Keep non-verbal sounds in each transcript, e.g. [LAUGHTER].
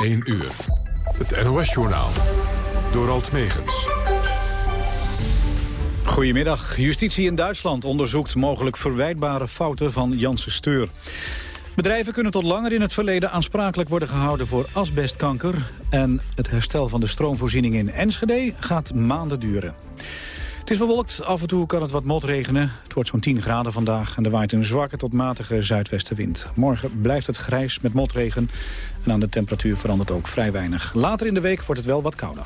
1 uur. Het NOS-journaal. Door Alt Megens. Goedemiddag. Justitie in Duitsland onderzoekt mogelijk verwijtbare fouten van Janssen Steur. Bedrijven kunnen tot langer in het verleden aansprakelijk worden gehouden voor asbestkanker. En het herstel van de stroomvoorziening in Enschede gaat maanden duren. Het is bewolkt, af en toe kan het wat motregenen. Het wordt zo'n 10 graden vandaag en er waait een zwakke tot matige zuidwestenwind. Morgen blijft het grijs met motregen en aan de temperatuur verandert ook vrij weinig. Later in de week wordt het wel wat kouder.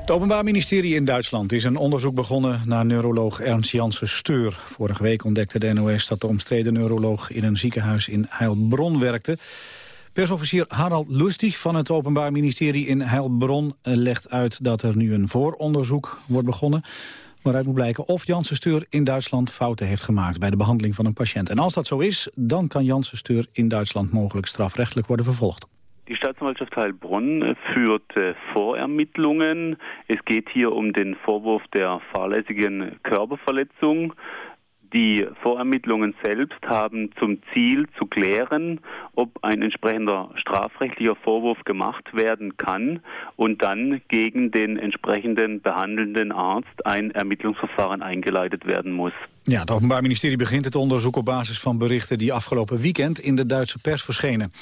Het Openbaar Ministerie in Duitsland is een onderzoek begonnen naar neuroloog Ernst Janssen Steur. Vorige week ontdekte de NOS dat de omstreden neuroloog in een ziekenhuis in Heilbronn werkte. Persofficier Harald Lustig van het Openbaar Ministerie in Heilbronn legt uit dat er nu een vooronderzoek wordt begonnen waaruit moet blijken of Janssen Steur in Duitsland fouten heeft gemaakt bij de behandeling van een patiënt. En als dat zo is, dan kan Janssen Steur in Duitsland mogelijk strafrechtelijk worden vervolgd. Die Staatsanwaltschaft Heilbronn führt äh, Vorermittlungen. Es geht hier um den Vorwurf der fahrlässigen Körperverletzung. Die Vorermittlungen selbst haben zum Ziel zu klären, ob ein entsprechender strafrechtlicher Vorwurf gemacht werden kann und dann gegen den entsprechenden behandelnden Arzt ein Ermittlungsverfahren eingeleitet werden muss. Ja, het Openbaar Ministerie begint het onderzoek op basis van berichten die afgelopen weekend in de Duitse pers verschenen.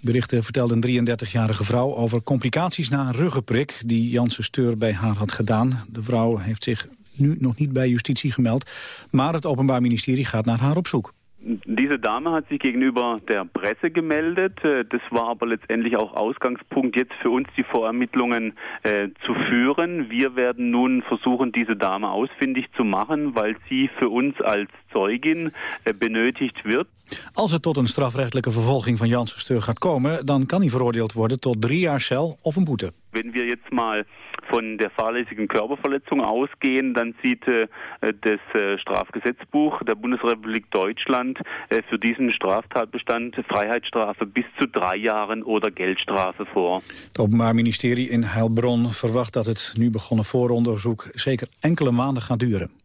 Berichten vertelden een 33-jarige vrouw over complicaties na een ruggenprik die Janssen Steur bij haar had gedaan. De vrouw heeft zich nu nog niet bij justitie gemeld, maar het Openbaar Ministerie gaat naar haar op zoek. Diese Dame hat sich gegenüber der Presse gemeldet. Äh, das war aber letztendlich auch Ausgangspunkt, jetzt für uns die Vorermittlungen äh, zu führen. Wir werden nun versuchen, diese Dame ausfindig zu machen, weil sie für uns als Zeugin äh, benötigt wird. Als het tot een strafrechtelijke vervolging van Janssen Steur gaat komen... dan kan hij veroordeeld worden tot drie jaar cel of een boete. Wenn wir jetzt mal von der fahrlässigen Körperverletzung ausgehen, dann sieht äh, das äh, Strafgesetzbuch der Bundesrepublik Deutschland äh, für diesen Straftatbestand Freiheitsstrafe bis zu drei Jahren oder Geldstrafe vor. Het Openbaar Ministerie in Heilbronn verwacht dat het nu begonnen vooronderzoek zeker enkele maanden gaat duren.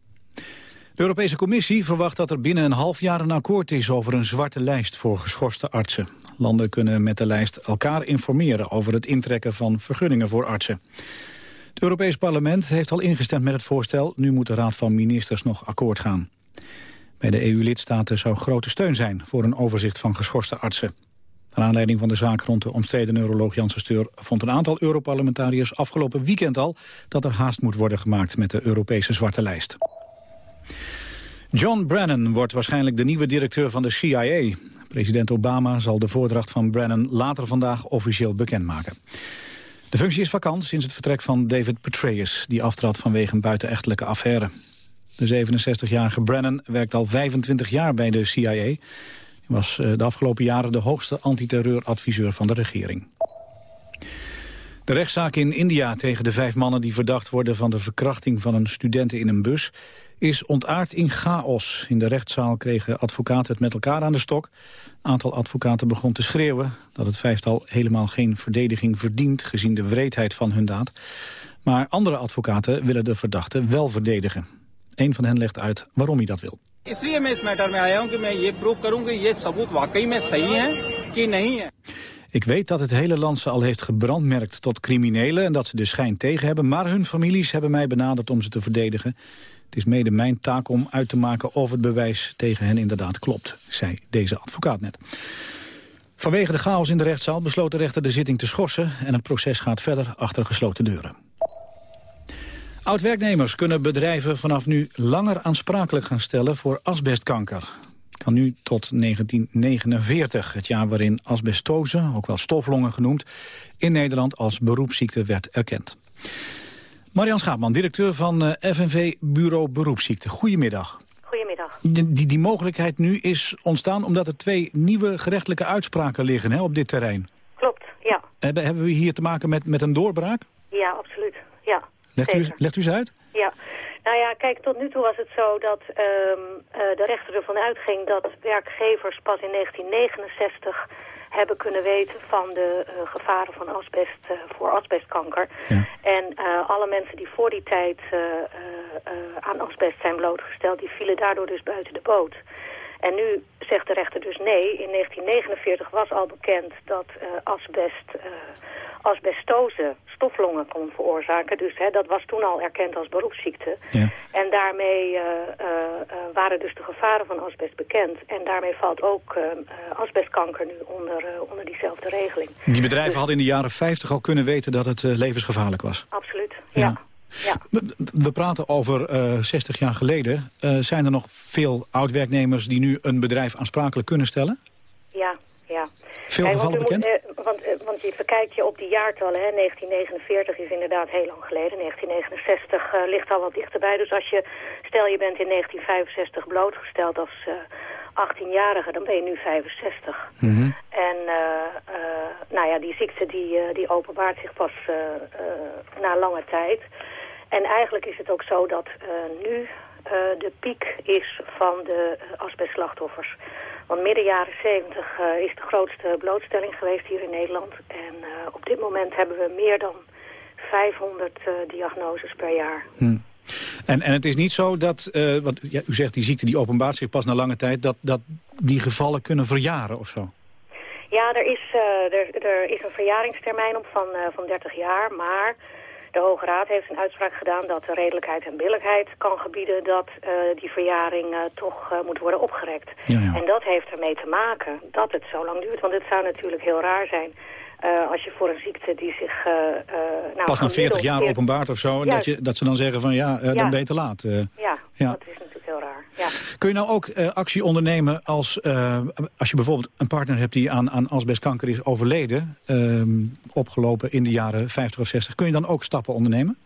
De Europese Commissie verwacht dat er binnen een half jaar een akkoord is over een zwarte lijst voor geschorste artsen. Landen kunnen met de lijst elkaar informeren over het intrekken van vergunningen voor artsen. Het Europees Parlement heeft al ingestemd met het voorstel. Nu moet de Raad van Ministers nog akkoord gaan. Bij de EU-lidstaten zou grote steun zijn voor een overzicht van geschorste artsen. Naar aanleiding van de zaak rond de omstreden neuroloog Janssen Steur... vond een aantal Europarlementariërs afgelopen weekend al... dat er haast moet worden gemaakt met de Europese zwarte lijst. John Brennan wordt waarschijnlijk de nieuwe directeur van de CIA. President Obama zal de voordracht van Brennan later vandaag officieel bekendmaken. De functie is vakant sinds het vertrek van David Petraeus... die aftrad vanwege een buitenechtelijke affaire. De 67-jarige Brennan werkt al 25 jaar bij de CIA. Hij was eh, de afgelopen jaren de hoogste antiterreuradviseur van de regering. De rechtszaak in India tegen de vijf mannen die verdacht worden... van de verkrachting van een studenten in een bus is ontaard in chaos. In de rechtszaal kregen advocaten het met elkaar aan de stok. Een aantal advocaten begon te schreeuwen dat het vijftal helemaal geen verdediging verdient... gezien de wreedheid van hun daad. Maar andere advocaten willen de verdachte wel verdedigen. Een van hen legt uit waarom hij dat wil. Ik weet dat het hele land ze al heeft gebrandmerkt tot criminelen... en dat ze de schijn tegen hebben, maar hun families hebben mij benaderd om ze te verdedigen. Het is mede mijn taak om uit te maken of het bewijs tegen hen inderdaad klopt, zei deze advocaat net. Vanwege de chaos in de rechtszaal besloot de rechter de zitting te schorsen... en het proces gaat verder achter gesloten deuren. Oud-werknemers kunnen bedrijven vanaf nu langer aansprakelijk gaan stellen voor asbestkanker. Kan nu tot 1949, het jaar waarin asbestose, ook wel stoflongen genoemd, in Nederland als beroepsziekte werd erkend. Marian Schaapman, directeur van eh, FNV Bureau Beroepsziekte. Goedemiddag. Goedemiddag. Die, die, mogelijkheid nu is ontstaan omdat er twee nieuwe gerechtelijke uitspraken liggen hè, op dit terrein. Klopt, ja. Hebben, hebben we hier te maken met, met een doorbraak? Ja, absoluut. Ja, legt, u, legt u eens uit? Ja. Nou ja, kijk, tot nu toe was het zo dat um, uh, de rechter ervan uitging dat werkgevers pas in 1969 hebben kunnen weten van de uh, gevaren van asbest uh, voor asbestkanker. Ja. En uh, alle mensen die voor die tijd aan asbest zijn blootgesteld, die vielen daardoor dus buiten de boot. En nu zegt de rechter dus nee. In 1949 was al bekend dat asbest asbestose stoflongen kon veroorzaken. Dus hè, dat was toen al erkend als beroepsziekte. Ja. En daarmee uh, uh, waren dus de gevaren van asbest bekend. En daarmee valt ook asbestkanker nu onder, onder diezelfde regeling. Die bedrijven dus- hadden in de jaren 50 al kunnen weten dat het levensgevaarlijk was? Absoluut, ja. ja. We praten over 60 jaar geleden. zijn er nog veel oud-werknemers die nu een bedrijf aansprakelijk kunnen stellen? Ja, ja. Veel gevallen bekend? Moet, eh, want, eh, want je bekijkt je op die jaartallen. Hè. 1949 is inderdaad heel lang geleden. 1969 uh, eh, ligt al wat dichterbij. Dus als je, stel je bent in 1965 blootgesteld als 18-jarige, dan ben je nu 65. Mhm. En nou ja, die ziekte die, die openbaart zich pas na lange tijd. En eigenlijk is het ook zo dat nu de piek is van de asbestslachtoffers. Want midden jaren 70 uh, is de grootste blootstelling geweest hier in Nederland. En op dit moment hebben we meer dan 500 uh, eh, diagnoses per jaar. Hm. En, en het is niet zo dat, uh, wat, ja, u zegt die ziekte die openbaart zich pas na lange tijd, dat, dat die gevallen kunnen verjaren of zo? Ja, er is, uh, er, er is een verjaringstermijn op van, uh, van 30 jaar, maar de Hoge Raad heeft een uitspraak gedaan dat de redelijkheid en billijkheid kan gebieden dat uh, die verjaring uh, toch uh, moet worden opgerekt. Ja, ja. En dat heeft ermee te maken dat het zo lang duurt. Want het zou natuurlijk heel raar zijn als je voor een ziekte die zich... nou, Pas na 40 jaar openbaart of zo, dat, je, dat ze dan zeggen van ja, dan ben je te laat. ja, dat is natuurlijk heel raar. Ja. Kun je nou ook actie ondernemen als, als je bijvoorbeeld een partner hebt die aan, aan asbestkanker is overleden, ehm, opgelopen in de jaren 50 of 60, kun je dan ook stappen ondernemen?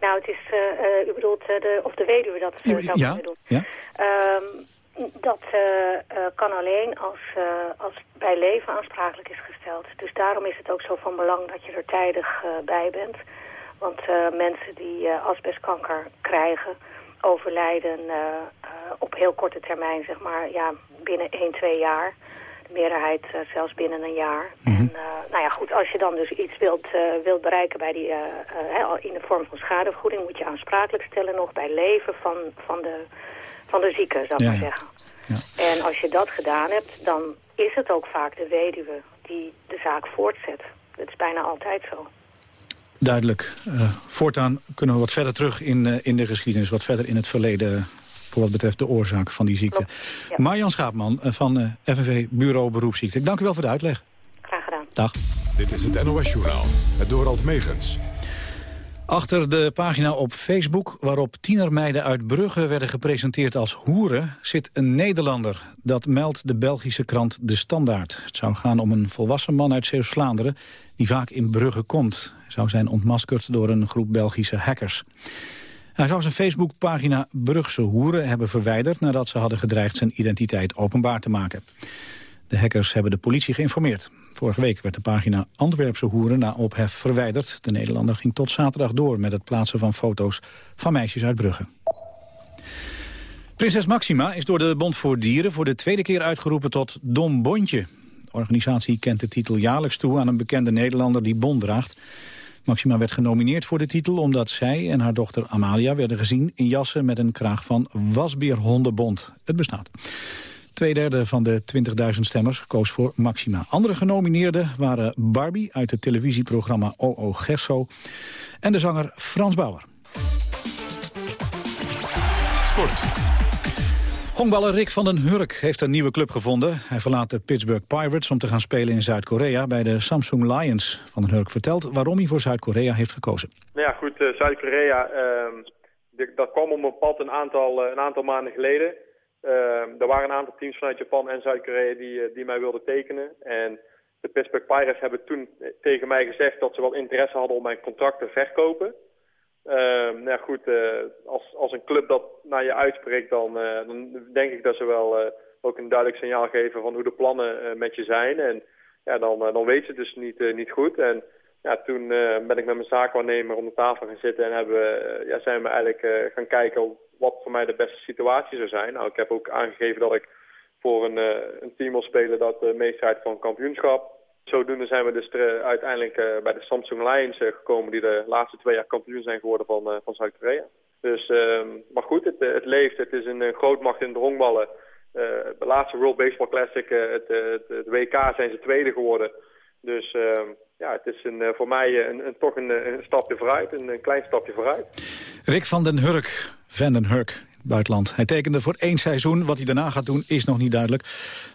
Nou, het is, uh, u bedoelt, de, of de weduwe dat zou ja, kunnen doen. Ja. Um, dat kan alleen als, als bij leven aansprakelijk is gesteld. Dus daarom is het ook zo van belang dat je er tijdig bij bent. Want mensen die asbestkanker krijgen, overlijden op heel korte termijn, zeg maar, ja, binnen 1, 2 jaar meerderheid uh, zelfs binnen een jaar. Mm -hmm. En nou ja, goed, als je dan dus iets wilt, wilt bereiken bij die, in de vorm van schadevergoeding... moet je aansprakelijk stellen nog bij leven van, van, de, van de zieke, zou ik ja, maar zeggen. Ja. En als je dat gedaan hebt, dan is het ook vaak de weduwe die de zaak voortzet. Dat is bijna altijd zo. Duidelijk. voortaan kunnen we wat verder terug in, in de geschiedenis, wat verder in het verleden voor wat betreft de oorzaak van die ziekte. Ja. Marjan Schaapman eh, van uh, FNV Bureau Beroepsziekte. Ik dank u wel voor de uitleg. Graag gedaan. Dag. Dit is het NOS-journaal, het Dorald Megens. Achter de pagina op Facebook waarop tienermeiden uit Brugge werden gepresenteerd als hoeren, zit een Nederlander. Dat meldt de Belgische krant De Standaard. Het zou gaan om een volwassen man uit Zeeuws-Vlaanderen die vaak in Brugge komt. Hij zou zijn ontmaskerd door een groep Belgische hackers. Hij zou zijn Facebookpagina Brugse Hoeren hebben verwijderd... nadat ze hadden gedreigd zijn identiteit openbaar te maken. De hackers hebben de politie geïnformeerd. Vorige week werd de pagina Antwerpse Hoeren na ophef verwijderd. De Nederlander ging tot zaterdag door met het plaatsen van foto's van meisjes uit Brugge. Prinses Maxima is door de Bond voor Dieren voor de tweede keer uitgeroepen tot Dom Bondje. De organisatie kent de titel jaarlijks toe aan een bekende Nederlander die bond draagt. Maxima werd genomineerd voor de titel omdat zij en haar dochter Amalia werden gezien in jassen met een kraag van Wasbeerhondenbond. Het bestaat. Tweederde van de 20.000 stemmers koos voor Maxima. Andere genomineerden waren Barbie uit het televisieprogramma OO Gesso en de zanger Frans Bauer. Sport. Honkballer Rick van den Hurk heeft een nieuwe club gevonden. Hij verlaat de Pittsburgh Pirates om te gaan spelen in Zuid-Korea... bij de Samsung Lions. Van den Hurk vertelt waarom hij voor Zuid-Korea heeft gekozen. Nou ja, goed, uh, Zuid-Korea, uh, dat kwam op mijn pad een aantal, uh, een aantal maanden geleden. Ehm, er waren een aantal teams vanuit Japan en Zuid-Korea die, eh, die mij wilden tekenen. En de Pittsburgh Pirates hebben toen tegen mij gezegd dat ze wel interesse hadden om mijn contract te verkopen... Uh, nou ja, goed, uh, als, als een club dat naar je uitspreekt, dan, dan denk ik dat ze wel ook een duidelijk signaal geven van hoe de plannen met je zijn. En ja, dan, dan weet ze dus niet, niet goed. En ja, toen ben ik met mijn zaakwaarnemer om de tafel gaan zitten en hebben, ja, zijn we eigenlijk gaan kijken wat voor mij de beste situatie zou zijn. Nou, ik heb ook aangegeven dat ik voor een, een team wil spelen dat meestrijdt van kampioenschap. Zodoende zijn we dus er, uiteindelijk uh, bij de Samsung Lions gekomen... die de laatste twee jaar kampioen zijn geworden van, van Zuid-Korea. Dus, maar goed, het, het, leeft. Het is een grootmacht in de honkballen. de laatste World Baseball Classic, het, het, het, WK, zijn ze tweede geworden. Dus ehm, ja, het is een, voor mij een, een toch een, een, stapje vooruit, een, klein stapje vooruit. Rick van den Hurk, van den Hurk, buitenland. Hij tekende voor één seizoen. Wat hij daarna gaat doen is nog niet duidelijk.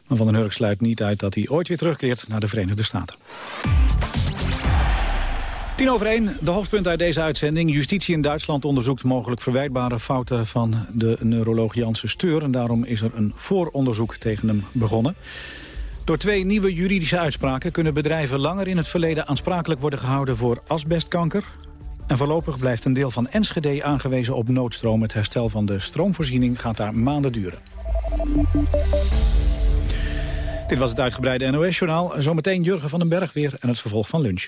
Maar Van den Hurk sluit niet uit dat hij ooit weer terugkeert naar de Verenigde Staten. Tien over één, de hoofdpunt uit deze uitzending. Justitie in Duitsland onderzoekt mogelijk verwijtbare fouten van de neuroloog Janssen Steur. En daarom is er een vooronderzoek tegen hem begonnen. Door twee nieuwe juridische uitspraken kunnen bedrijven langer in het verleden aansprakelijk worden gehouden voor asbestkanker. En voorlopig blijft een deel van Enschede aangewezen op noodstroom. Het herstel van de stroomvoorziening gaat daar maanden duren. Dit was het uitgebreide NOS-journaal. Zometeen Jurgen van den Berg weer en het vervolg van lunch.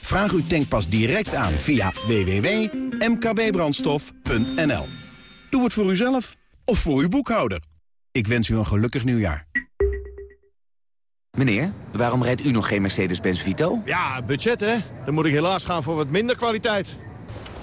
Vraag uw tankpas direct aan via www.mkbbrandstof.nl. Doe het voor uzelf of voor uw boekhouder. Ik wens u een gelukkig nieuwjaar. Meneer, waarom rijdt u nog geen Mercedes-Benz Vito? Ja, budget hè. Dan moet ik helaas gaan voor wat minder kwaliteit.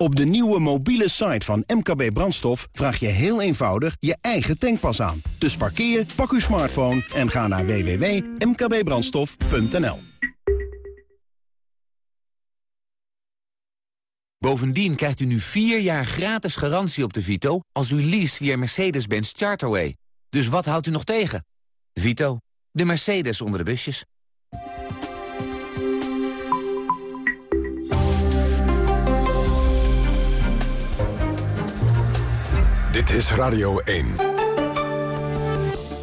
Op de nieuwe mobiele site van MKB Brandstof vraag je heel eenvoudig je eigen tankpas aan. Dus parkeer, pak uw smartphone en ga naar www.mkbbrandstof.nl. Bovendien krijgt u nu 4 jaar gratis garantie op de Vito... als u leest via Mercedes-Benz Charterway. Dus wat houdt u nog tegen? Vito, de Mercedes onder de busjes. Dit is Radio 1.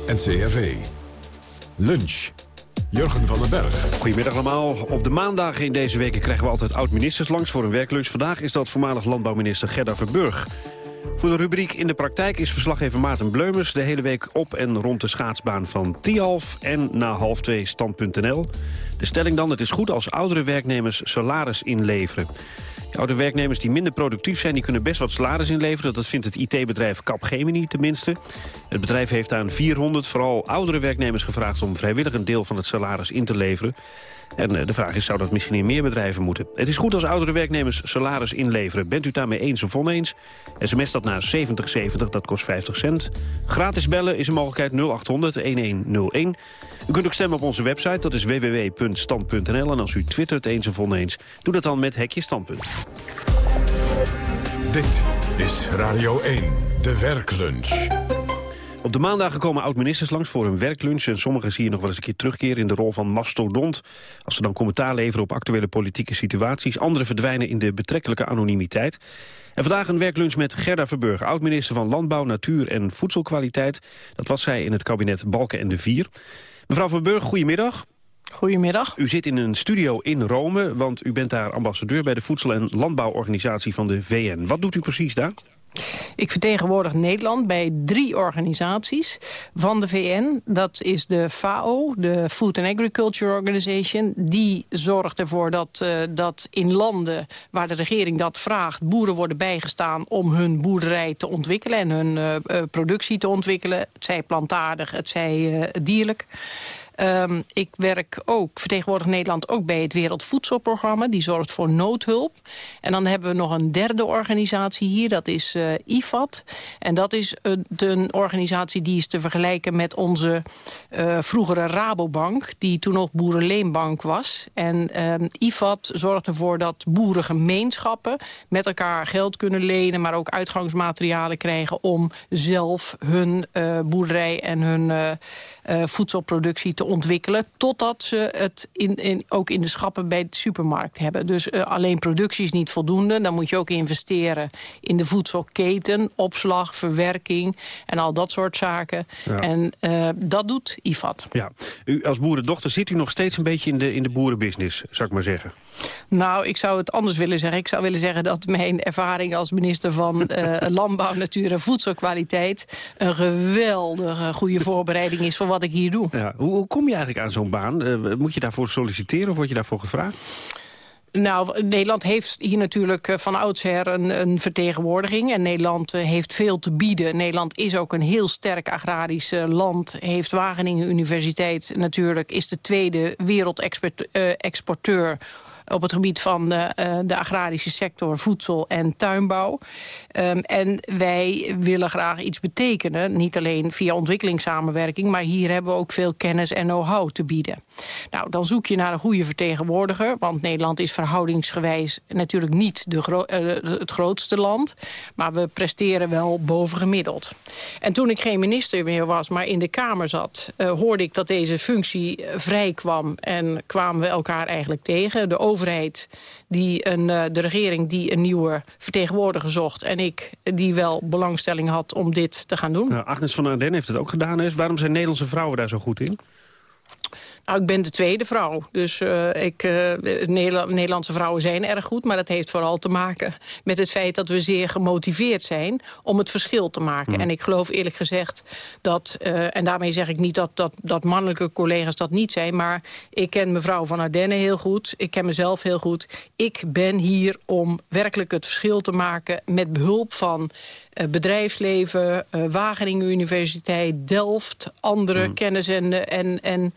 NCRV. Lunch. Jurgen van den Berg. Goedemiddag allemaal. Op de maandagen in deze weken krijgen we altijd oud-ministers langs voor een werklunch. Vandaag is dat voormalig landbouwminister Gerda Verburg. Voor de rubriek In de Praktijk is verslaggever Maarten Bleumers... de hele week op en rond de schaatsbaan van Tialf en na half twee stand.nl. De stelling dan, het is goed als oudere werknemers salaris inleveren. Oude werknemers die minder productief zijn... die kunnen best wat salaris inleveren. Dat vindt het IT-bedrijf Capgemini tenminste. Het bedrijf heeft aan 400 vooral oudere werknemers gevraagd... om vrijwillig een deel van het salaris in te leveren. En eh, de vraag is, zou dat misschien in meer bedrijven moeten? Het is goed als oudere werknemers salaris inleveren. Bent u daarmee eens of oneens? SMS dat naar 7070, dat kost 50 cent. Gratis bellen is een mogelijkheid 0800-1101. U kunt ook stemmen op onze website, dat is www.stand.nl. En als u twittert eens of oneens, doe dat dan met Hekje Standpunt. Dit is Radio 1, de werklunch. Op de maandagen komen oud-ministers langs voor een werklunch... en sommigen zie je nog wel eens een keer terugkeren in de rol van mastodont... als ze dan commentaar leveren op actuele politieke situaties. Anderen verdwijnen in de betrekkelijke anonimiteit. En vandaag een werklunch met Gerda Verburg... oud-minister van Landbouw, Natuur en Voedselkwaliteit. Dat was zij in het kabinet Balken en de Vier. Mevrouw Verburg, goedemiddag. Goedemiddag. U zit in een studio in Rome, want u bent daar ambassadeur... bij de Voedsel- en Landbouworganisatie van de VN. Wat doet u precies daar? Ik vertegenwoordig Nederland bij drie organisaties van de VN. Dat is de FAO, de Food and Agriculture Organization. Die zorgt ervoor dat, uh, dat in landen waar de regering dat vraagt... boeren worden bijgestaan om hun boerderij te ontwikkelen... en hun uh, uh, productie te ontwikkelen. Het zij plantaardig, het zij dierlijk. Um, ik werk ook, vertegenwoordig Nederland ook bij het Wereldvoedselprogramma. Die zorgt voor noodhulp. En dan hebben we nog een derde organisatie hier, dat is uh, IFAD. En dat is een, organisatie die is te vergelijken met onze uh, vroegere Rabobank... die toen nog Boerenleenbank was. En um, IFAD zorgt ervoor dat boerengemeenschappen met elkaar geld kunnen lenen... maar ook uitgangsmaterialen krijgen om zelf hun uh, boerderij en hun uh, voedselproductie te ontwikkelen... totdat ze het in, in, ook in de schappen bij de supermarkt hebben. Dus uh, alleen productie is niet voldoende. Dan moet je ook investeren in de voedselketen, opslag, verwerking... en al dat soort zaken. Ja. En uh, dat doet IFAD. Ja. U als boerendochter zit u nog steeds een beetje in de, in de boerenbusiness, zou ik maar zeggen. Nou, ik zou het anders willen zeggen. Ik zou willen zeggen dat mijn ervaring als minister van [LAUGHS] Landbouw, Natuur en Voedselkwaliteit... een geweldige goede voorbereiding is voor wat ik hier doe. Ja, hoe, hoe kom je eigenlijk aan zo'n baan? Uh, moet je daarvoor solliciteren of word je daarvoor gevraagd? Nou, Nederland heeft hier natuurlijk van oudsher een, een vertegenwoordiging. En Nederland heeft veel te bieden. Nederland is ook een heel sterk agrarisch land. Heeft Wageningen Universiteit natuurlijk... is de tweede wereldexporteur op het gebied van de, uh, de agrarische sector, voedsel en tuinbouw. Um, en wij willen graag iets betekenen, niet alleen via ontwikkelingssamenwerking... maar hier hebben we ook veel kennis en know-how te bieden. Nou, dan zoek je naar een goede vertegenwoordiger... want Nederland is verhoudingsgewijs natuurlijk niet de uh, het grootste land... maar we presteren wel bovengemiddeld. En toen ik geen minister meer was, maar in de Kamer zat... Hoorde ik dat deze functie vrij kwam en kwamen we elkaar eigenlijk tegen... De overheid, die een, uh, de regering die een nieuwe vertegenwoordiger zocht... en ik die wel belangstelling had om dit te gaan doen. Agnes van Arden heeft het ook gedaan. Is. Waarom zijn Nederlandse vrouwen daar zo goed in? Nou, ik ben de tweede vrouw. Dus uh, ik, uh, Nederland, Nederlandse vrouwen zijn erg goed. Maar dat heeft vooral te maken met het feit dat we zeer gemotiveerd zijn... om het verschil te maken. Mm. En ik geloof eerlijk gezegd dat... Uh, en daarmee zeg ik niet dat, dat, dat mannelijke collega's dat niet zijn... maar ik ken mevrouw van Ardenne heel goed. Ik ken mezelf heel goed. Ik ben hier om werkelijk het verschil te maken... met behulp van bedrijfsleven, Wageningen Universiteit, Delft... andere mm. kennis en... en, en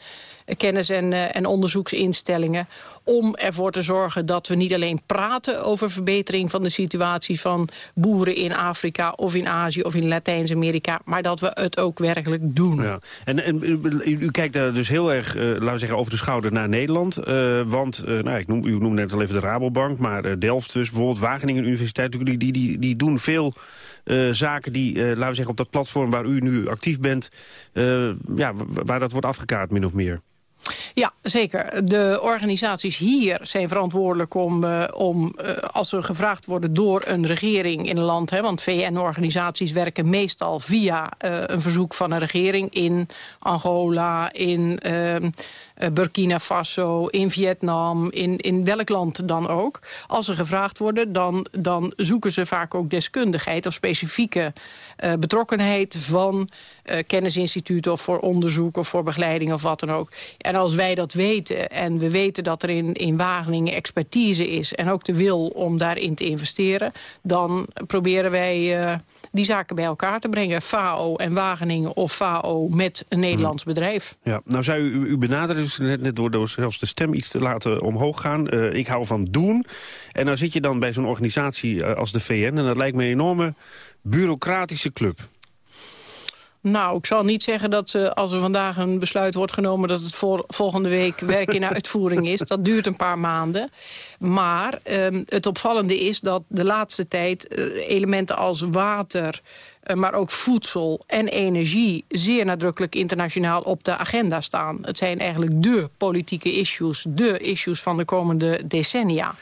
kennis- en, uh, en onderzoeksinstellingen... om ervoor te zorgen dat we niet alleen praten over verbetering van de situatie van boeren in Afrika of in Azië of in Latijns-Amerika... maar dat we het ook werkelijk doen. Ja. En, en u, u, kijkt daar dus heel erg, uh, laten we zeggen, over de schouder naar Nederland. Uh, want, nou, ik noem, u noemde net al even de Rabobank, maar Delft dus, bijvoorbeeld Wageningen Universiteit... die, die, die doen veel... Uh, zaken die, uh, laten we zeggen, op dat platform waar u nu actief bent... Uh, ja, waar dat wordt afgekaart, min of meer. Ja, zeker. De organisaties hier zijn verantwoordelijk om, om als ze gevraagd worden door een regering in een land... Hè, want VN-organisaties werken meestal via een verzoek van een regering in Angola, in ehm, Burkina Faso, in Vietnam, in, in welk land dan ook. Als ze gevraagd worden, dan, dan zoeken ze vaak ook deskundigheid of specifieke uh, betrokkenheid van uh, kennisinstituten of voor onderzoek of voor begeleiding of wat dan ook. En als wij dat weten en we weten dat er in, in Wageningen expertise is en ook de wil om daarin te investeren, dan proberen wij uh, die zaken bij elkaar te brengen. FAO en Wageningen of FAO met een Nederlands hmm. bedrijf. Ja, nou zei u, u benaderen dus net, net door, door zelfs de stem iets te laten omhoog gaan. Uh, ik hou van doen. En dan zit je dan bij zo'n organisatie als de VN en dat lijkt me een enorme bureaucratische club. Nou, ik zal niet zeggen dat uh, als er vandaag een besluit wordt genomen... dat het voor, volgende week [LAUGHS] werk in uitvoering is. Dat duurt een paar maanden. Maar um, het opvallende is dat de laatste tijd uh, elementen als water... eh, maar ook voedsel en energie zeer nadrukkelijk internationaal op de agenda staan. Het zijn eigenlijk de politieke issues, de issues van de komende decennia.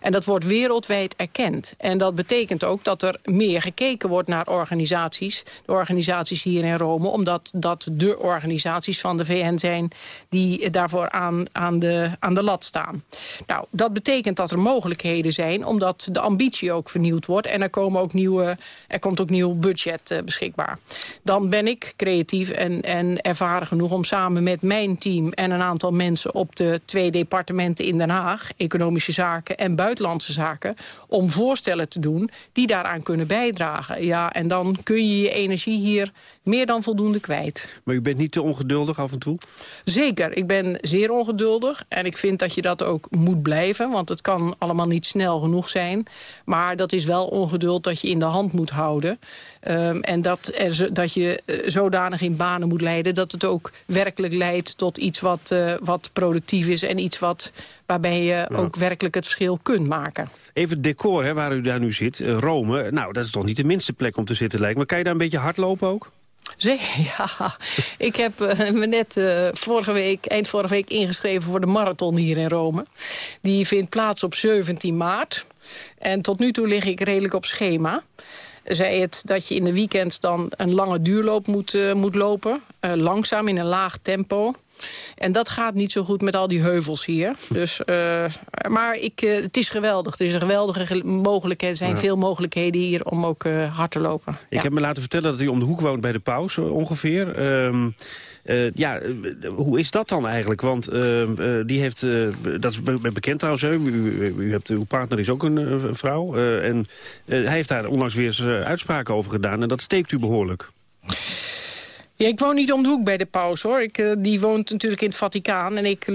En dat wordt wereldwijd erkend. En dat betekent ook dat er meer gekeken wordt naar organisaties. De organisaties hier in Rome, omdat dat de organisaties van de VN zijn... die daarvoor aan, aan, de, aan de lat staan. Nou, dat betekent dat er mogelijkheden zijn... omdat de ambitie ook vernieuwd wordt. En er, komen ook nieuwe, er komt ook nieuw budget uh, beschikbaar. Dan ben ik creatief en, en ervaren genoeg om samen met mijn team... en een aantal mensen op de twee departementen in Den Haag... economische zaken en buitenlandse zaken... om voorstellen te doen die daaraan kunnen bijdragen. Ja, en dan kun je je energie hier meer dan voldoende kwijt. Maar u bent niet te ongeduldig af en toe? Zeker, ik ben zeer ongeduldig. En ik vind dat je dat ook moet blijven. Want het kan allemaal niet snel genoeg zijn. Maar dat is wel ongeduld dat je in de hand moet houden. Um, en dat, er, dat je uh, zodanig in banen moet leiden... dat het ook werkelijk leidt tot iets wat, uh, wat productief is... en iets wat, waarbij je ook werkelijk het verschil kunt maken. Even het decor hè, waar u daar nu zit, uh, Rome. Nou, dat is toch niet de minste plek om te zitten, lijkt me. Kan je daar een beetje hardlopen ook? Zee, [LAUGHS] ja. Ik heb uh, me net uh, vorige week, eind vorige week ingeschreven voor de marathon hier in Rome. Die vindt plaats op 17 maart. En tot nu toe lig ik redelijk op schema. Zij het dat je in de weekend dan een lange duurloop moet, uh, moet lopen. langzaam in een laag tempo. En dat gaat niet zo goed met al die heuvels hier. Dus, uh, maar ik, uh, het is geweldig. Er is een geweldige mogelijkheid. Er zijn ja. veel mogelijkheden hier om ook uh, hard te lopen. Ik ja. heb me laten vertellen dat u om de hoek woont bij de paus ongeveer. Um, uh, ja, hoe is dat dan eigenlijk? Want uh, die heeft, dat is bekend trouwens, u, u, hebt, uw partner is ook een, vrouw. en hij heeft daar onlangs weer uitspraken over gedaan. En dat steekt u behoorlijk. Ik woon niet om de hoek bij de paus, hoor. Ik, uh, die woont natuurlijk in het Vaticaan. En ik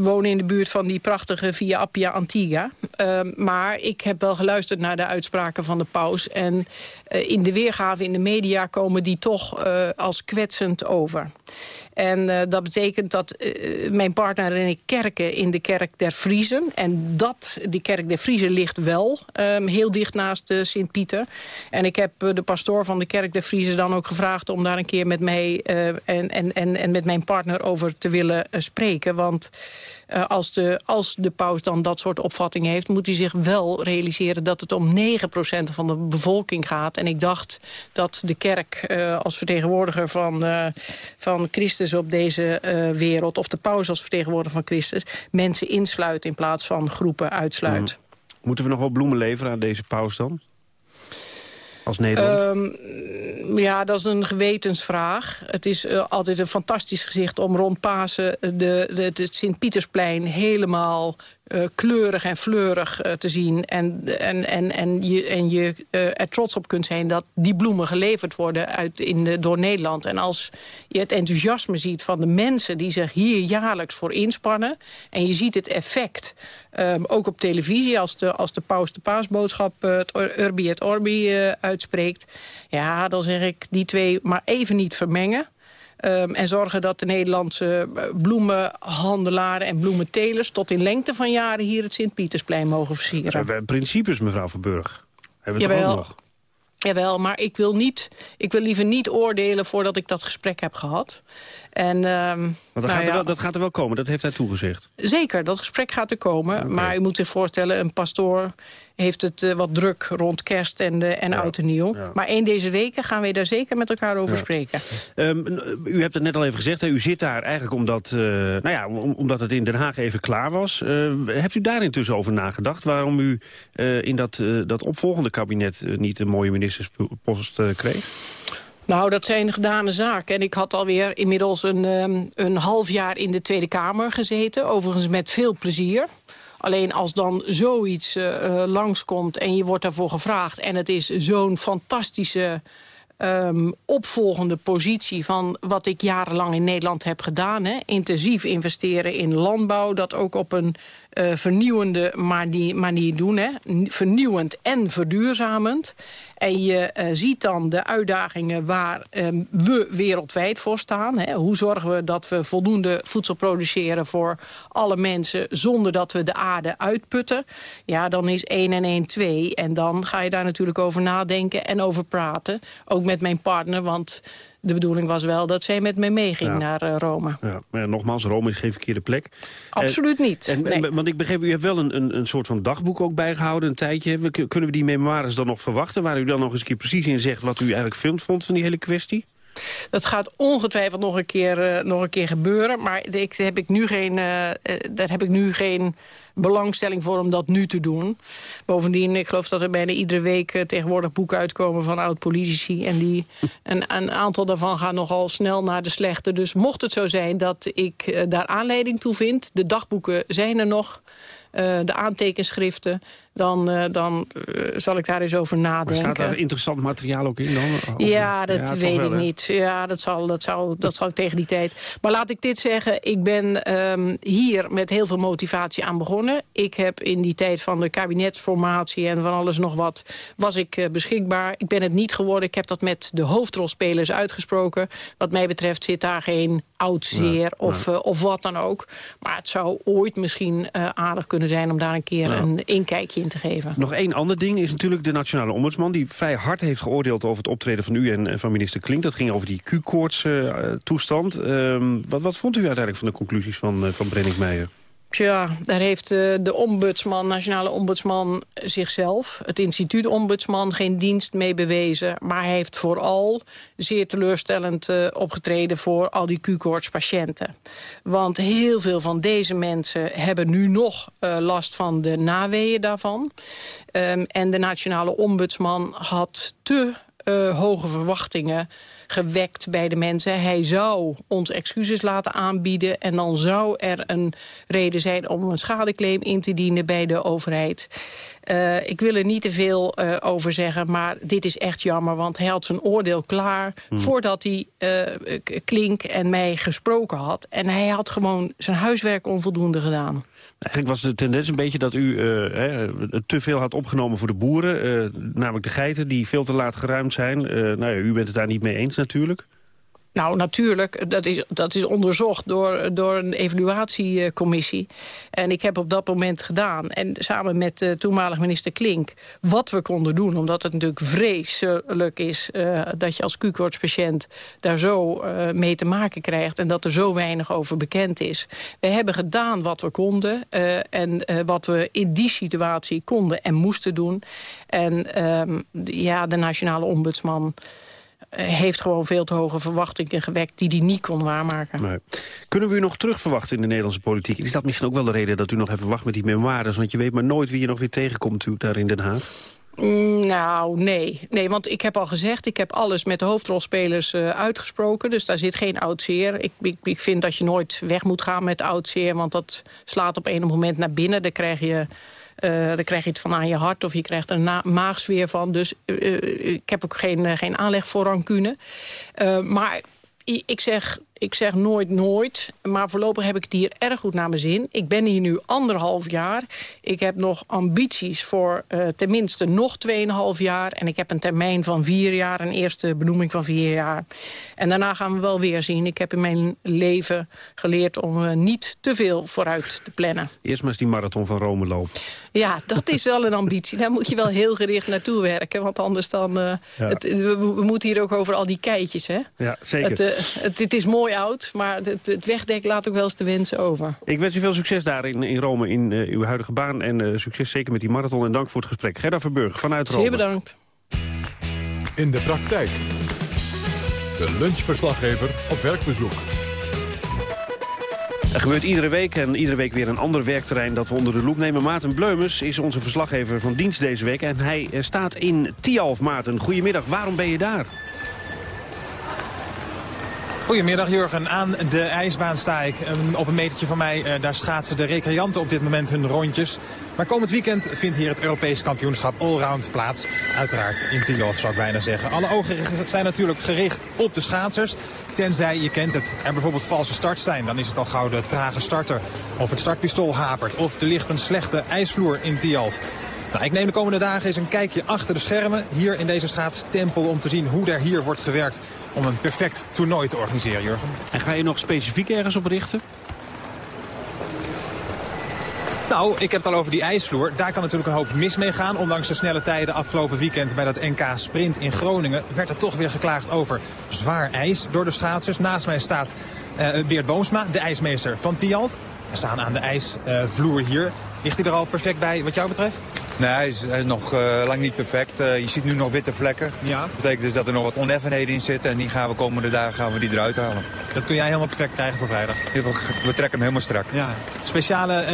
woon in de buurt van die prachtige Via Appia Antigua. Uh, maar ik heb wel geluisterd naar de uitspraken van de paus. En uh, in de weergave in de media komen die toch uh, als kwetsend over. En dat betekent dat mijn partner en ik kerken in de kerk der Vriezen. En dat, die kerk der Vriezen ligt wel um, heel dicht naast Sint-Pieter. En ik heb de pastoor van de kerk der Vriezen dan ook gevraagd... om daar een keer met mij en, en, en, en met mijn partner over te willen spreken. Want... Uh, als, de, als de paus dan dat soort opvattingen heeft... moet hij zich wel realiseren dat het om 9% van de bevolking gaat. En ik dacht dat de kerk als vertegenwoordiger van, van Christus op deze wereld... of de paus als vertegenwoordiger van Christus... mensen insluit in plaats van groepen uitsluit. Mm. Moeten we nog wel bloemen leveren aan deze paus dan? Als Nederland? Um, ja, dat is een gewetensvraag. Het is uh, altijd een fantastisch gezicht om rond Pasen... de, de, het Sint-Pietersplein helemaal uh, kleurig en fleurig uh, te zien. En, en, en, en je, en je uh, er trots op kunt zijn dat die bloemen geleverd worden uit in de, door Nederland. En als je het enthousiasme ziet van de mensen die zich hier jaarlijks voor inspannen... en je ziet het effect, um, ook op televisie... als de, als de paus de paasboodschap, het Urbi et Orbi uitspreekt... ja, dan zeg ik die twee maar even niet vermengen... Um, en zorgen dat de Nederlandse bloemenhandelaren en bloementelers... tot in lengte van jaren hier het Sint-Pietersplein mogen versieren. Zijn principes, mevrouw van Burg. Hebben we toch ook nog? Jawel, maar ik wil, niet, ik wil liever niet oordelen voordat ik dat gesprek heb gehad. En, um, maar dat, nou gaat ja, er wel, dat gaat er wel komen, dat heeft hij toegezegd. Zeker, dat gesprek gaat er komen. Okay. Maar u moet zich voorstellen, een pastoor heeft het uh, wat druk rond kerst en, uh, en ja. oud en nieuw. Ja. Maar één deze weken gaan we daar zeker met elkaar over ja. spreken. Um, u hebt het net al even gezegd, hè? u zit daar eigenlijk omdat, uh, nou ja, om, omdat het in Den Haag even klaar was. hebt u daar intussen over nagedacht? Waarom u in dat, dat opvolgende kabinet niet een mooie ministerspost kreeg? Nou, dat zijn gedane zaken. En ik had alweer inmiddels een, um, een half jaar in de Tweede Kamer gezeten. Overigens met veel plezier. Alleen als dan zoiets uh, langskomt en je wordt daarvoor gevraagd... en het is zo'n fantastische um, opvolgende positie van wat ik jarenlang in Nederland heb gedaan. Hè? Intensief investeren in landbouw, dat ook op een eh, vernieuwende manier, doen. Hè? Vernieuwend en verduurzamend. En je eh, ziet dan de uitdagingen waar ehm, we wereldwijd voor staan. Hè. Hoe zorgen we dat we voldoende voedsel produceren voor alle mensen... zonder dat we de aarde uitputten? Ja, dan is 1 en 1 2. En dan ga je daar natuurlijk over nadenken en over praten. Ook met mijn partner, want de bedoeling was wel dat zij met mij meeging naar uh, Rome. Ja, maar nogmaals, Rome is geen verkeerde plek. Absoluut niet. En, nee. Want ik begreep, u hebt wel een, een, een soort van dagboek ook bijgehouden, een tijdje. Kunnen we die memoires dan nog verwachten? Waar u dan nog eens een keer precies in zegt wat u eigenlijk filmt vond van die hele kwestie? Dat gaat ongetwijfeld nog een keer, uh, nog een keer gebeuren. Maar ik, heb ik nu geen, uh, daar heb ik nu geen belangstelling voor om dat nu te doen. Bovendien, ik geloof dat er bijna iedere week tegenwoordig boeken uitkomen van oud-politici. En die, een, een, aantal daarvan gaan nogal snel naar de slechte. Dus mocht het zo zijn dat ik daar aanleiding toe vind... de dagboeken zijn er nog, de aantekenschriften dan, uh, dan uh, zal ik daar eens over nadenken. Maar staat daar interessant materiaal ook in dan? Ja, dat ja, weet ik niet. Ja, dat zal, dat, zal, dat zal ik tegen die tijd. Maar laat ik dit zeggen. Ik ben um, hier met heel veel motivatie aan begonnen. Ik heb in die tijd van de kabinetsformatie en van alles nog wat... was ik uh, beschikbaar. Ik ben het niet geworden. Ik heb dat met de hoofdrolspelers uitgesproken. Wat mij betreft zit daar geen oud zeer ja, of, ja. of wat dan ook. Maar het zou ooit misschien aardig kunnen zijn... om daar een keer een inkijkje in te geven. Nog één ander ding is natuurlijk de nationale ombudsman... die vrij hard heeft geoordeeld over het optreden van u en, van minister Klink. Dat ging over die Q-koorts uh, toestand. Uh, wat, wat vond u uiteindelijk van de conclusies van, uh, van Meijer? Tja, daar heeft uh, de ombudsman, nationale ombudsman zichzelf... het instituut ombudsman geen dienst mee bewezen. Maar hij heeft vooral zeer teleurstellend uh, opgetreden... voor al die Q-koortspatiënten. Want heel veel van deze mensen hebben nu nog uh, last van de naweeën daarvan. Um, en de nationale ombudsman had te hoge verwachtingen gewekt bij de mensen. Hij zou ons excuses laten aanbieden... en dan zou er een reden zijn om een schadeclaim in te dienen bij de overheid. Uh, ik wil er niet te veel uh, over zeggen, maar dit is echt jammer. Want hij had zijn oordeel klaar hmm. voordat hij uh, Klink en mij gesproken had. En hij had gewoon zijn huiswerk onvoldoende gedaan. Eigenlijk was de tendens een beetje dat u uh, te veel had opgenomen voor de boeren. Uh, namelijk de geiten die veel te laat geruimd zijn. Uh, nou ja, u bent het daar niet mee eens natuurlijk. Nou, natuurlijk. Dat is, dat is onderzocht door, door een evaluatiecommissie. En ik heb op dat moment gedaan. En samen met uh, toenmalig minister Klink wat we konden doen. Omdat het natuurlijk vreselijk is uh, dat je als Q-koortspatiënt daar zo uh, mee te maken krijgt. En dat er zo weinig over bekend is. We hebben gedaan wat we konden. en wat we in die situatie konden en moesten doen. En um, ja, de nationale ombudsman heeft gewoon veel te hoge verwachtingen gewekt... die hij niet kon waarmaken. Nee. Kunnen we u nog terug verwachten in de Nederlandse politiek? Is dat misschien ook wel de reden dat u nog even wacht met die memoires? Want je weet maar nooit wie je nog weer tegenkomt daar in Den Haag. Mm, nou, nee. nee. Want ik heb al gezegd, ik heb alles met de hoofdrolspelers uh, uitgesproken. Dus daar zit geen oud zeer. Ik, ik, ik, vind dat je nooit weg moet gaan met oud zeer. Want dat slaat op een moment naar binnen. Dan krijg je uh, dan krijg je het van aan je hart of je krijgt er een maagsfeer van. Dus uh, ik heb ook geen, geen aanleg voor rancune. Maar ik zeg, ik zeg nooit nooit, maar voorlopig heb ik het hier erg goed naar mijn zin. Ik ben hier nu anderhalf jaar. Ik heb nog ambities voor tenminste nog 2,5 jaar. En ik heb een termijn van vier jaar, een eerste benoeming van vier jaar. En daarna gaan we wel weer zien. Ik heb in mijn leven geleerd om niet te veel vooruit te plannen. Eerst maar eens die marathon van Rome lopen. Ja, dat is wel een ambitie. Daar moet je wel heel gericht naartoe werken. Want anders dan... Uh, ja. het, we, we, moeten hier ook over al die keitjes, hè? Ja, zeker. Het, het, het is mooi oud, maar het, het wegdek laat ook wel eens te wensen over. Ik wens u veel succes daar in, in Rome, in uh, uw huidige baan. En uh, succes zeker met die marathon. En dank voor het gesprek. Gerda Verburg vanuit Rome. Zeer bedankt. In de praktijk. De lunchverslaggever op werkbezoek. Er gebeurt iedere week en iedere week weer een ander werkterrein dat we onder de loep nemen. Maarten Bleumers is onze verslaggever van dienst deze week. En hij staat in Tialf, Maarten. Goedemiddag, waarom ben je daar? Goedemiddag Jurgen, aan de ijsbaan sta ik. Um, op een metertje van mij, uh, daar schaatsen de recreanten op dit moment hun rondjes. Maar komend weekend vindt hier het Europees kampioenschap Allround plaats. Uiteraard in Tielhof zou ik bijna zeggen. Alle ogen zijn natuurlijk gericht op de schaatsers. Tenzij, je kent het, er bijvoorbeeld valse starts zijn. Dan is het al gauw de trage starter. Of het startpistool hapert. Of er ligt een slechte ijsvloer in Tialf. Nou, ik neem de komende dagen eens een kijkje achter de schermen. Hier in deze schaatstempel om te zien hoe er hier wordt gewerkt. Om een perfect toernooi te organiseren, Jurgen. En ga je nog specifiek ergens op richten? Nou, ik heb het al over die ijsvloer. Daar kan natuurlijk een hoop mis mee gaan. Ondanks de snelle tijden afgelopen weekend bij dat NK Sprint in Groningen... werd er toch weer geklaagd over zwaar ijs door de schaatsers. Naast mij staat uh, Beert Boomsma, de ijsmeester van Tialf. We staan aan de ijsvloer hier. Ligt hij er al perfect bij wat jou betreft? Nee, hij is, hij is nog uh, lang niet perfect. Uh, je ziet nu nog witte vlekken. Ja. Dat betekent dus dat er nog wat oneffenheden in zitten. En die gaan we komende dagen gaan we die eruit halen. Dat kun jij helemaal perfect krijgen voor vrijdag? We, we trekken hem helemaal strak. Ja. Speciale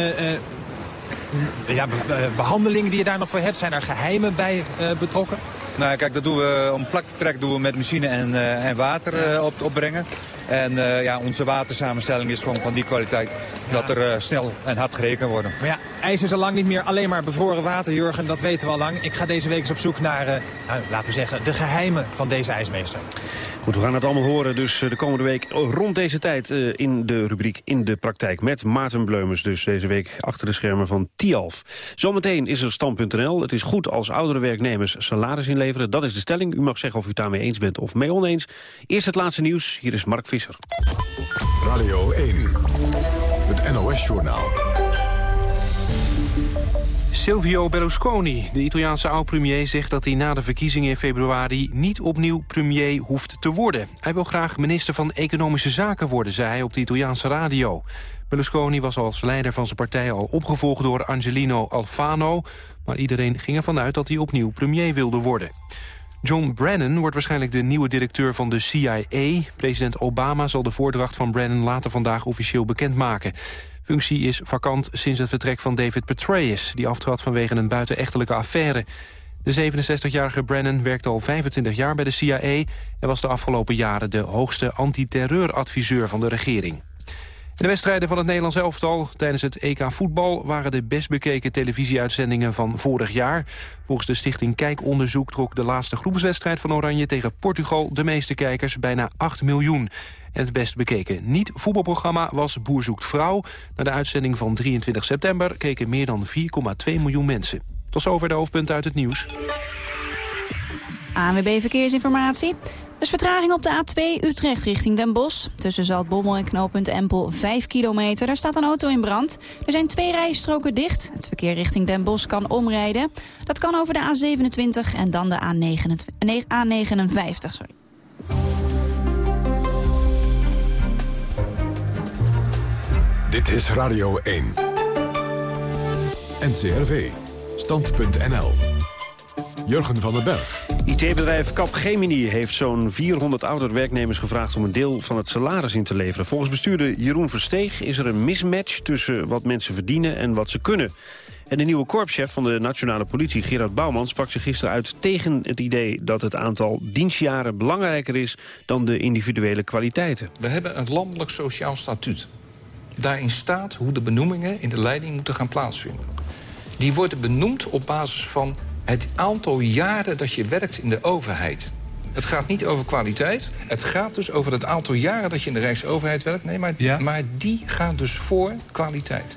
uh, ja, be behandelingen die je daar nog voor hebt? Zijn er geheimen bij betrokken? Nou, kijk, dat doen we om vlak te trekken doen we met machine en, en water op, opbrengen. En uh, ja, onze watersamenstelling is gewoon van die kwaliteit dat er uh, snel en hard gereden kan worden. Maar ja, ijs is al lang niet meer alleen maar bevroren water, Jurgen. Dat weten we al lang. Ik ga deze week eens op zoek naar, uh, nou, laten we zeggen, de geheimen van deze ijsmeester. Goed, we gaan het allemaal horen dus de komende week rond deze tijd in de rubriek In de Praktijk. Met Maarten Bleumers dus deze week achter de schermen van Tialf. Zometeen is er stand.nl. Het is goed als oudere werknemers salaris inleveren. Dat is de stelling. U mag zeggen of u het daarmee eens bent of mee oneens. Eerst het laatste nieuws. Hier is Mark Visser. Radio 1, het NOS-journaal. Silvio Berlusconi, de Italiaanse oud-premier, zegt dat hij na de verkiezingen in februari niet opnieuw premier hoeft te worden. Hij wil graag minister van Economische Zaken worden, zei hij op de Italiaanse radio. Berlusconi was als leider van zijn partij al opgevolgd door Angelino Alfano, maar iedereen ging ervan uit dat hij opnieuw premier wilde worden. John Brennan wordt waarschijnlijk de nieuwe directeur van de CIA. President Obama zal de voordracht van Brennan later vandaag officieel bekendmaken. Functie is vakant sinds het vertrek van David Petraeus... die aftrad vanwege een buitenechtelijke affaire. De 67-jarige Brennan werkt al 25 jaar bij de CIA... en was de afgelopen jaren de hoogste antiterreuradviseur van de regering. De wedstrijden van het Nederlands elftal tijdens het EK voetbal... waren de best bekeken televisieuitzendingen van vorig jaar. Volgens de stichting Kijkonderzoek trok de laatste groepswedstrijd van Oranje... tegen Portugal de meeste kijkers, bijna 8 miljoen. En het best bekeken niet-voetbalprogramma was Boer zoekt vrouw. Na de uitzending van 23 september keken meer dan 4,2 miljoen mensen. Tot zover de hoofdpunten uit het nieuws. ANWB Verkeersinformatie. Dus vertraging op de A2 Utrecht richting Den Bosch. Tussen Zaltbommel en knooppunt Empel 5 kilometer. Daar staat een auto in brand. Er zijn twee rijstroken dicht. Het verkeer richting Den Bosch kan omrijden. Dat kan over de A27 en dan de A29, A59. Sorry. Dit is Radio 1. NCRV. Stand.nl. Jurgen van den Berg. IT-bedrijf Capgemini heeft zo'n 400 oudere werknemers gevraagd... om een deel van het salaris in te leveren. Volgens bestuurder Jeroen Versteeg is er een mismatch... tussen wat mensen verdienen en wat ze kunnen. En de nieuwe korpschef van de nationale politie, Gerard Bouwman... sprak zich gisteren uit tegen het idee dat het aantal dienstjaren belangrijker is... dan de individuele kwaliteiten. We hebben een landelijk sociaal statuut. Daarin staat hoe de benoemingen in de leiding moeten gaan plaatsvinden. Die worden benoemd op basis van het aantal jaren dat je werkt in de overheid. Het gaat niet over kwaliteit. Het gaat dus over het aantal jaren dat je in de Rijksoverheid werkt. Nee, maar, maar die gaat dus voor kwaliteit.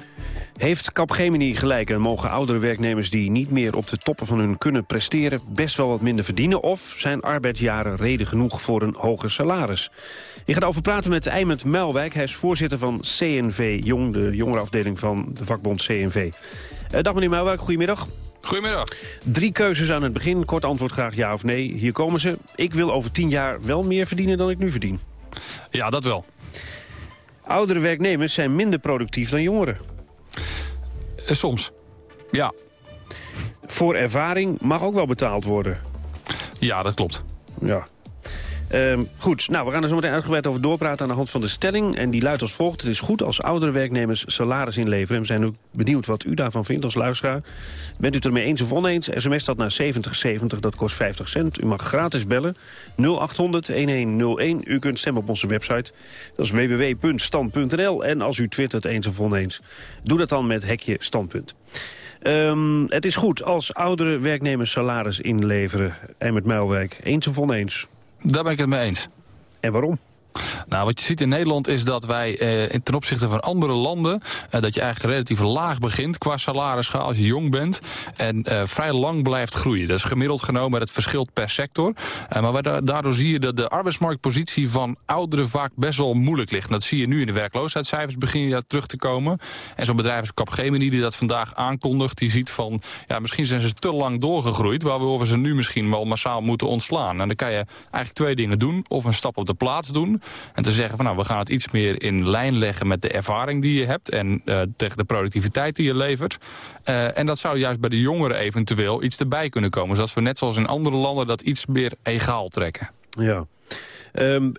Heeft Capgemini gelijk en mogen oudere werknemers die niet meer op de toppen van hun kunnen presteren best wel wat minder verdienen? Of zijn arbeidsjaren reden genoeg voor een hoger salaris? Ik ga over praten met Eimert Melwijk. Hij is voorzitter van CNV Jong, de jongerenafdeling van de vakbond CNV. Uh, dag meneer Melwijk, goedemiddag. Goedemiddag. Drie keuzes aan het begin. Kort antwoord graag ja of nee. Hier komen ze. Ik wil over tien jaar wel meer verdienen dan ik nu verdien. Ja, dat wel. Oudere werknemers zijn minder productief dan jongeren. Uh, soms, ja. Voor ervaring mag ook wel betaald worden. Ja, dat klopt. Ja. Ehm, goed, nou, we gaan er zo meteen uitgebreid over doorpraten aan de hand van de stelling. En die luidt als volgt. Het is goed als oudere werknemers salaris inleveren. En we zijn ook benieuwd wat u daarvan vindt als luisteraar. Bent u het ermee eens of oneens? SMS dat naar 7070, dat kost 50 cent. U mag gratis bellen. 0800-1101. U kunt stemmen op onze website. Dat is www.stand.nl. En als u twittert eens of oneens, doe dat dan met hekje standpunt. Ehm, het is goed als oudere werknemers salaris inleveren. En met Muilwijk, eens of oneens? Daar ben ik het mee eens. En waarom? Nou, wat je ziet in Nederland is dat wij eh, ten opzichte van andere landen... Eh, dat je eigenlijk relatief laag begint qua salarisschaal als je jong bent... en eh, vrij lang blijft groeien. Dat is gemiddeld genomen, het verschilt per sector. Eh, maar da daardoor zie je dat de arbeidsmarktpositie van ouderen... vaak best wel moeilijk ligt. En dat zie je nu in de werkloosheidscijfers begin je terug te komen. En zo'n bedrijf als Capgemini die dat vandaag aankondigt... die ziet van, ja, misschien zijn ze te lang doorgegroeid... waardoor we ze nu misschien wel massaal moeten ontslaan. En dan kan je eigenlijk twee dingen doen. Of een stap op de plaats doen... En te zeggen van nou, we gaan het iets meer in lijn leggen met de ervaring die je hebt. En uh, tegen de productiviteit die je levert. Uh, en dat zou juist bij de jongeren eventueel iets erbij kunnen komen. Zodat we net zoals in andere landen dat iets meer egaal trekken. Ja. Um,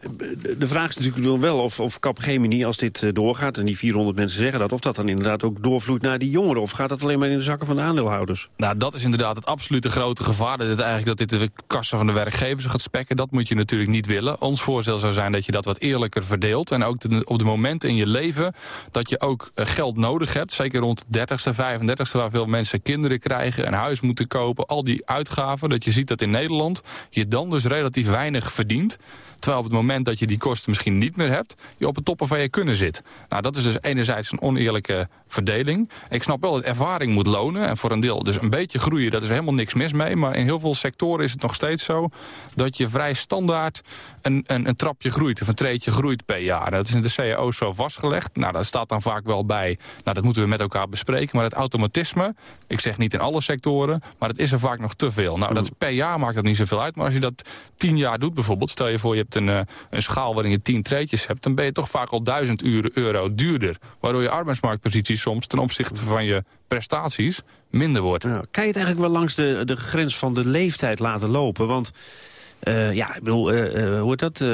de vraag is natuurlijk wel of, of Capgemini, als dit uh, doorgaat... en die 400 mensen zeggen dat, of dat dan inderdaad ook doorvloeit naar die jongeren... of gaat dat alleen maar in de zakken van de aandeelhouders? Nou, dat is inderdaad het absolute grote gevaar. Dat, het eigenlijk, dat dit de kassen van de werkgevers gaat spekken. Dat moet je natuurlijk niet willen. Ons voorstel zou zijn dat je dat wat eerlijker verdeelt. En ook op de momenten in je leven dat je ook uh, geld nodig hebt... zeker rond de 30ste, 35ste, waar veel mensen kinderen krijgen... een huis moeten kopen, al die uitgaven... dat je ziet dat in Nederland je dan dus relatief weinig verdient... Terwijl op het moment dat je die kosten misschien niet meer hebt... je op het toppen van je kunnen zit. Nou, dat is dus enerzijds een oneerlijke verdeling. Ik snap wel dat ervaring moet lonen. En voor een deel dus een beetje groeien, dat is helemaal niks mis mee. Maar in heel veel sectoren is het nog steeds zo... dat je vrij standaard een, een, een trapje groeit, of een treetje groeit per jaar. Dat is in de CAO zo vastgelegd. Nou, dat staat dan vaak wel bij... nou, dat moeten we met elkaar bespreken. Maar het automatisme, ik zeg niet in alle sectoren... maar het is er vaak nog te veel. Nou, dat per jaar maakt dat niet zoveel uit. Maar als je dat tien jaar doet bijvoorbeeld... stel je voor je hebt een, schaal waarin je tien treetjes hebt... dan ben je toch vaak al duizend euro duurder. Waardoor je arbeidsmarktpositie soms ten opzichte van je prestaties minder wordt. Kan je het eigenlijk wel langs de, de grens van de leeftijd laten lopen? Want uh, ja, ik bedoel, uh, hoe heet dat? Je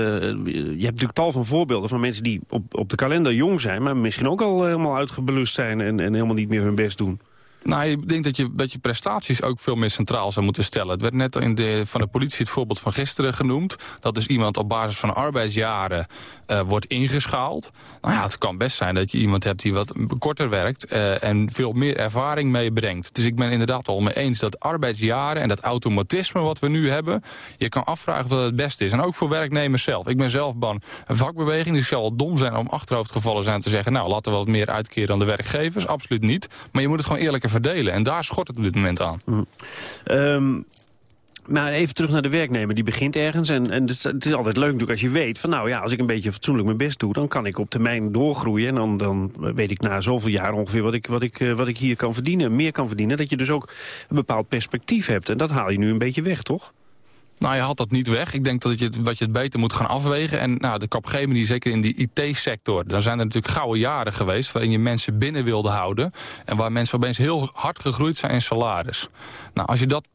hebt natuurlijk tal van voorbeelden van mensen die op, op de kalender jong zijn... maar misschien ook al helemaal uitgebelust zijn en, en helemaal niet meer hun best doen. Nou, ik denk dat je, dat je prestaties ook veel meer centraal zou moeten stellen. Het werd net in de, van de politie het voorbeeld van gisteren genoemd. Dat dus iemand op basis van arbeidsjaren uh, wordt ingeschaald. Nou ja, het kan best zijn dat je iemand hebt die wat korter werkt... Uh, en veel meer ervaring meebrengt. Dus ik ben inderdaad al mee eens dat arbeidsjaren en dat automatisme wat we nu hebben... je kan afvragen wat het beste is. En ook voor werknemers zelf. Ik ben zelf bang een vakbeweging. Dus het zal wel dom zijn om achterhoofdgevallen zijn te zeggen... nou, laten we wat meer uitkeren aan de werkgevers. Absoluut niet. Maar je moet het gewoon eerlijker verdelen. En daar schort het op dit moment aan. Mm. Um, maar even terug naar de werknemer. Die begint ergens. En, en het is altijd leuk natuurlijk als je weet... van nou ja, als ik een beetje fatsoenlijk mijn best doe... dan kan ik op termijn doorgroeien. En dan, dan weet ik na zoveel jaar ongeveer wat ik, wat, ik, wat ik hier kan verdienen. Meer kan verdienen. Dat je dus ook een bepaald perspectief hebt. En dat haal je nu een beetje weg, toch? Nou, je haalt dat niet weg. Ik denk dat je het, wat je het beter moet gaan afwegen. En nou, de Capgemini, zeker in die IT-sector... dan zijn er natuurlijk gouden jaren geweest... waarin je mensen binnen wilde houden... en waar mensen opeens heel hard gegroeid zijn in salaris. Nou, als je dat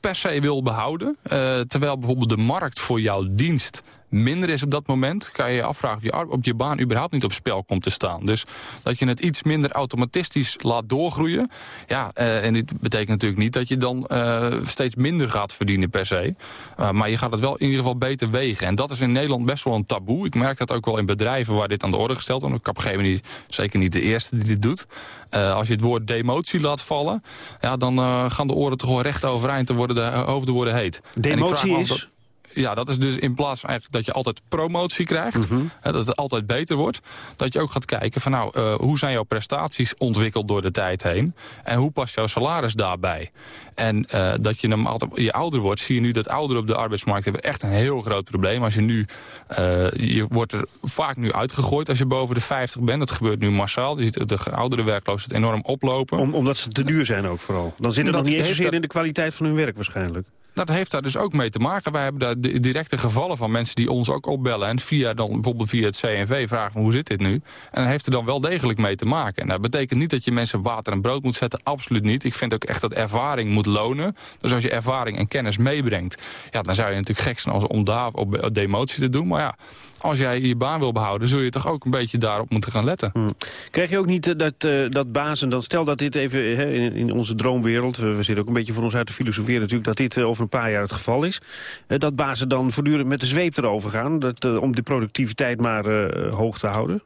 per se wil behouden... Uh, terwijl bijvoorbeeld de markt voor jouw dienst minder is op dat moment... kan je je afvragen of je op je baan überhaupt niet op spel komt te staan. Dus dat je het iets minder automatistisch laat doorgroeien. Ja, uh, en dit betekent natuurlijk niet dat je dan uh, steeds minder gaat verdienen per se. Uh, maar je gaat het wel in ieder geval beter wegen. En dat is in Nederland best wel een taboe. Ik merk dat ook wel in bedrijven waar dit aan de orde gesteld wordt. Ik heb op een gegeven moment zeker niet de eerste die dit doet. als je het woord demotie laat vallen... Ja, dan gaan de oren toch gewoon recht overeind en worden de hoofden worden heet. Demotie is? Ja, dat is dus in plaats van eigenlijk dat je altijd promotie krijgt... Mm -hmm. hè, dat het altijd beter wordt... dat je ook gaat kijken van nou, uh, hoe zijn jouw prestaties ontwikkeld door de tijd heen... en hoe past jouw salaris daarbij. En uh, dat je, altijd, je ouder wordt, zie je nu dat ouderen op de arbeidsmarkt... hebben echt een heel groot probleem. Als je nu, uh, je wordt er vaak nu uitgegooid als je boven de 50 bent. Dat gebeurt nu massaal. Je ziet de oudere werkloosheid enorm oplopen. Om, omdat ze te duur zijn ook vooral. Dan zit het nog niet eens zozeer in de kwaliteit van hun werk waarschijnlijk. Dat heeft daar dus ook mee te maken. Wij hebben daar di- directe gevallen van mensen die ons ook opbellen... en via dan, bijvoorbeeld via het CNV vragen hoe zit dit nu? En dat heeft er dan wel degelijk mee te maken. En dat betekent niet dat je mensen water en brood moet zetten. Absoluut niet. Ik vind ook echt dat ervaring moet lonen. Dus als je ervaring en kennis meebrengt... Ja, dan zou je natuurlijk gek zijn als om daar op op demotie te doen. Maar ja, als jij je baan wil behouden... zul je toch ook een beetje daarop moeten gaan letten. Krijg je ook niet eh, dat, eh, dat bazen, dan stel dat dit even in, in onze droomwereld... we zitten ook een beetje voor ons uit te filosoferen natuurlijk... dat dit eh, over een paar jaar het geval is... dat bazen dan voortdurend met de zweep erover gaan... Dat, om de productiviteit maar hoog te houden?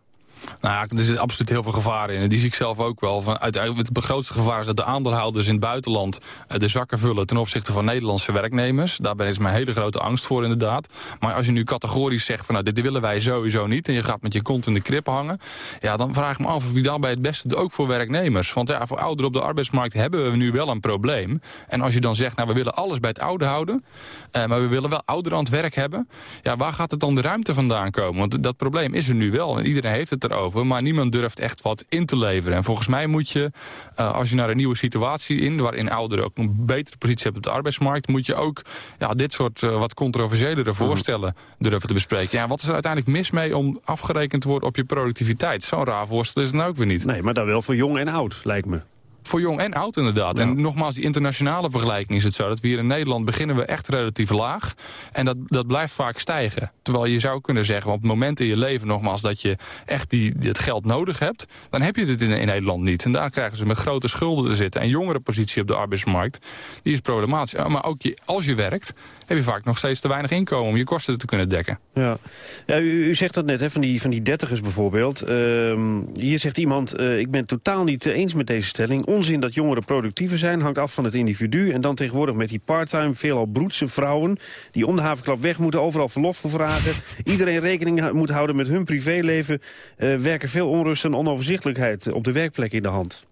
Nou ja, er zit absoluut heel veel gevaar in. En die zie ik zelf ook wel. Het grootste gevaar is dat de aandeelhouders in het buitenland... eh, de zakken vullen ten opzichte van Nederlandse werknemers. Daarbij is mijn hele grote angst voor inderdaad. Maar als je nu categorisch zegt van nou, dit willen wij sowieso niet... en je gaat met je kont in de krip hangen... ja, dan vraag ik me af of wie daarbij het beste ook voor werknemers. Want ja, voor ouderen op de arbeidsmarkt hebben we nu wel een probleem. En als je dan zegt, nou, we willen alles bij het oude houden... eh, maar we willen wel ouderen aan het werk hebben... ja, waar gaat het dan de ruimte vandaan komen? Want dat probleem is er nu wel en iedereen heeft het erover... maar niemand durft echt wat in te leveren. En volgens mij moet je, eh, als je naar een nieuwe situatie in... waarin ouderen ook een betere positie hebben op de arbeidsmarkt... moet je ook ja, dit soort eh, wat controversiëlere voorstellen durven te bespreken. Ja, wat is er uiteindelijk mis mee om afgerekend te worden op je productiviteit? Zo'n raar voorstel is het nou ook weer niet. Nee, maar dan wel voor jong en oud, lijkt me. Voor jong en oud inderdaad. En nogmaals, die internationale vergelijking is het zo... dat we hier in Nederland beginnen we echt relatief laag. En dat, dat blijft vaak stijgen. Terwijl je zou kunnen zeggen, op het moment in je leven nogmaals... dat je echt die, het geld nodig hebt, dan heb je dit in, in Nederland niet. En daar krijgen ze met grote schulden te zitten. En jongere positie op de arbeidsmarkt, die is problematisch. Maar ook je, als je werkt, heb je vaak nog steeds te weinig inkomen... om je kosten te kunnen dekken. Ja, ja u, u zegt dat net, hè, van, die, van die dertigers bijvoorbeeld. Ehm, hier zegt iemand, eh, ik ben het totaal niet eens met deze stelling. Onzin dat jongeren productiever zijn, hangt af van het individu. En dan tegenwoordig met die parttime, veelal broedse vrouwen... die om de havenklap weg moeten, overal verlof voor vragen. Iedereen rekening moet houden met hun privéleven. eh, werken veel onrust en onoverzichtelijkheid op de werkplek in de hand.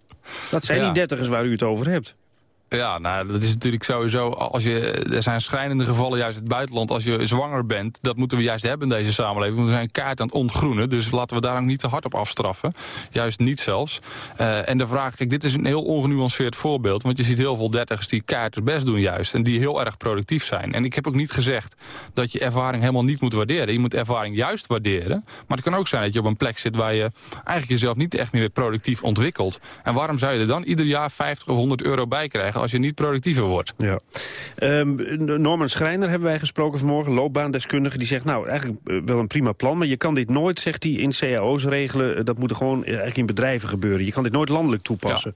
Dat zijn Ja. die dertigers waar u het over hebt. Ja, nou, dat is natuurlijk sowieso... Als je, er zijn schrijnende gevallen juist in het buitenland. Als je zwanger bent, dat moeten we juist hebben in deze samenleving. Want we zijn kaart aan het ontgroenen. Dus laten we daar ook niet te hard op afstraffen. Juist niet zelfs. Eh, en de vraag, kijk, dit is een heel ongenuanceerd voorbeeld. Want je ziet heel veel dertigers die kaart het best doen juist. En die heel erg productief zijn. En ik heb ook niet gezegd dat je ervaring helemaal niet moet waarderen. Je moet ervaring juist waarderen. Maar het kan ook zijn dat je op een plek zit waar je eigenlijk jezelf niet echt meer productief ontwikkelt. En waarom zou je er dan ieder jaar 50 of 100 euro bij krijgen als je niet productiever wordt? Ja. Ehm, Norman Schreiner hebben wij gesproken vanmorgen, loopbaandeskundige. Die zegt, nou, eigenlijk eh, wel een prima plan... maar je kan dit nooit, zegt hij, in cao's regelen. Eh, Dat moet er gewoon eh, eigenlijk in bedrijven gebeuren. Je kan dit nooit landelijk toepassen.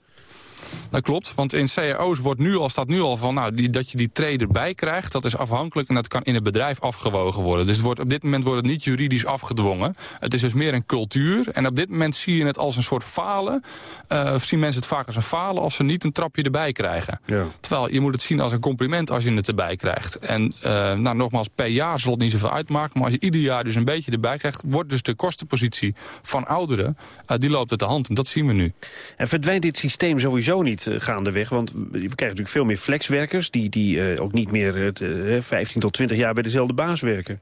Dat klopt, want in cao's wordt nu al, staat nu al van nou, die, dat je die trade erbij krijgt. Dat is afhankelijk en dat kan in het bedrijf afgewogen worden. Dus het wordt, op dit moment wordt het niet juridisch afgedwongen. Het is dus meer een cultuur. En op dit moment zie je het als een soort falen. eh, of zien mensen het vaak als een falen als ze niet een trapje erbij krijgen. Ja. Terwijl je moet het zien als een compliment als je het erbij krijgt. En eh, nou, nogmaals, per jaar zal het niet zoveel uitmaken. Maar als je ieder jaar dus een beetje erbij krijgt... wordt dus de kostenpositie van ouderen, eh, die loopt uit de hand. En dat zien we nu. En verdwijnt dit systeem sowieso niet eh, gaandeweg? Want we krijgen natuurlijk veel meer flexwerkers... die, die eh, ook niet meer eh, 15 tot 20 jaar bij dezelfde baas werken.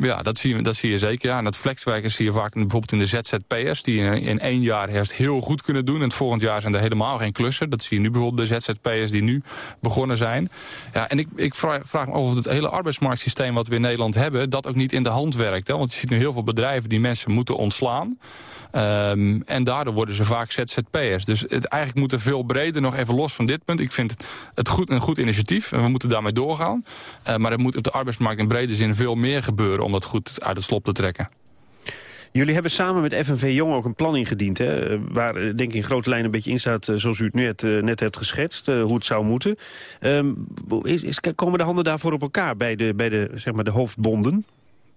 Ja, dat zie, je, dat zie je zeker. Ja. En dat flexwerkers zie je vaak bijvoorbeeld in de ZZP'ers... die in, in één jaar eerst heel goed kunnen doen... en het volgend jaar zijn er helemaal geen klussen. Dat zie je nu bijvoorbeeld bij ZZP'ers die nu begonnen zijn. Ja, en ik, ik vraag, me af of het hele arbeidsmarktsysteem... wat we in Nederland hebben, dat ook niet in de hand werkt. Hè? Want je ziet nu heel veel bedrijven die mensen moeten ontslaan... Ehm, en daardoor worden ze vaak ZZP'ers. Dus het, eigenlijk moet er veel breder, nog even los van dit punt. Ik vind het, het goed, een goed initiatief en we moeten daarmee doorgaan. Eh, maar er moet op de arbeidsmarkt in brede zin veel meer gebeuren... om dat goed uit het slop te trekken. Jullie hebben samen met FNV Jong ook een plan ingediend... Hè, waar eh, denk ik in grote lijnen een beetje in staat... eh, zoals u het net, eh, net hebt geschetst, hoe het zou moeten. Ehm, is, is, komen de handen daarvoor op elkaar bij de, bij de, zeg maar de hoofdbonden?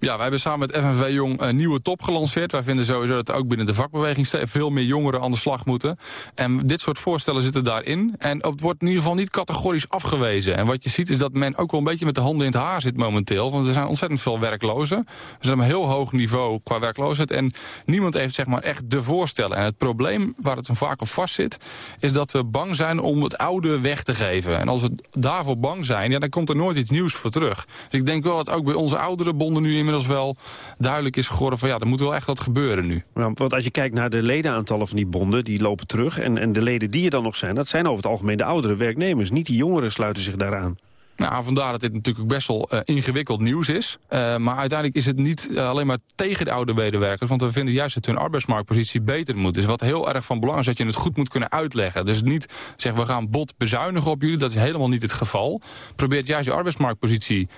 Ja, wij hebben samen met FNV Jong een nieuwe top gelanceerd. Wij vinden sowieso dat ook binnen de vakbeweging veel meer jongeren aan de slag moeten. En dit soort voorstellen zitten daarin. En het wordt in ieder geval niet categorisch afgewezen. En wat je ziet is dat men ook wel een beetje met de handen in het haar zit momenteel. Want er zijn ontzettend veel werklozen. We zijn op een heel hoog niveau qua werkloosheid. En niemand heeft zeg maar echt de voorstellen. En het probleem waar het dan vaak op vast zit... is dat we bang zijn om het oude weg te geven. En als we daarvoor bang zijn, ja, dan komt er nooit iets nieuws voor terug. Dus ik denk wel dat ook bij onze oudere bonden nu wel duidelijk is geworden... van ja, er moet wel echt wat gebeuren nu. Want als je kijkt naar de ledenaantallen van die bonden, die lopen terug. En, en de leden die er dan nog zijn, dat zijn over het algemeen de oudere werknemers. Niet die jongeren sluiten zich daaraan. Nou, vandaar dat dit natuurlijk best wel uh, ingewikkeld nieuws is. Uh, maar uiteindelijk is het niet uh, alleen maar tegen de oude medewerkers. Want we vinden juist dat hun arbeidsmarktpositie beter moet. Dus wat heel erg van belang is dat je het goed moet kunnen uitleggen. Dus niet zeggen we gaan bot bezuinigen op jullie. Dat is helemaal niet het geval. Probeer juist je arbeidsmarktpositie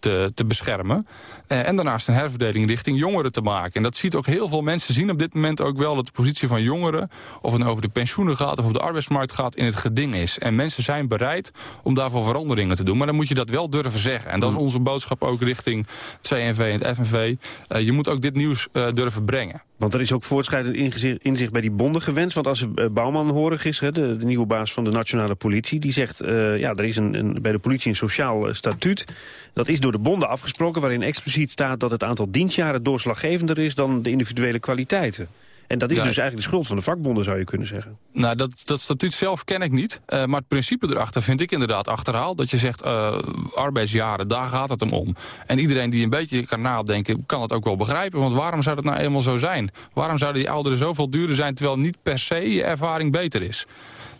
te, te beschermen. en daarnaast een herverdeling richting jongeren te maken. En dat ziet ook heel veel mensen zien op dit moment ook wel... dat de positie van jongeren, of het nou over de pensioenen gaat... of op de arbeidsmarkt gaat, in het geding is. En mensen zijn bereid om daarvoor veranderingen te doen. Maar dan moet je dat wel durven zeggen. En dat is onze boodschap ook richting het CNV en het FNV. Uh, je moet ook dit nieuws uh, durven brengen. Want er is ook voortschrijdend inzicht bij die bonden gewenst. Want als we uh, Bouwman horen gisteren, de, de, nieuwe baas van de nationale politie... die zegt, uh, ja, er is een, een, bij de politie een sociaal statuut. Dat is door de bonden afgesproken, waarin expliciet staat... dat het aantal dienstjaren doorslaggevender is dan de individuele kwaliteiten. En dat is Ja. dus eigenlijk de schuld van de vakbonden, zou je kunnen zeggen. Nou, dat, dat statuut zelf ken ik niet. Eh, maar het principe erachter vind ik inderdaad achterhaald. Dat je zegt, eh, arbeidsjaren, daar gaat het hem om. En iedereen die een beetje kan nadenken, kan het ook wel begrijpen. Want waarom zou dat nou eenmaal zo zijn? Waarom zouden die ouderen zoveel duurder zijn... terwijl niet per se je ervaring beter is?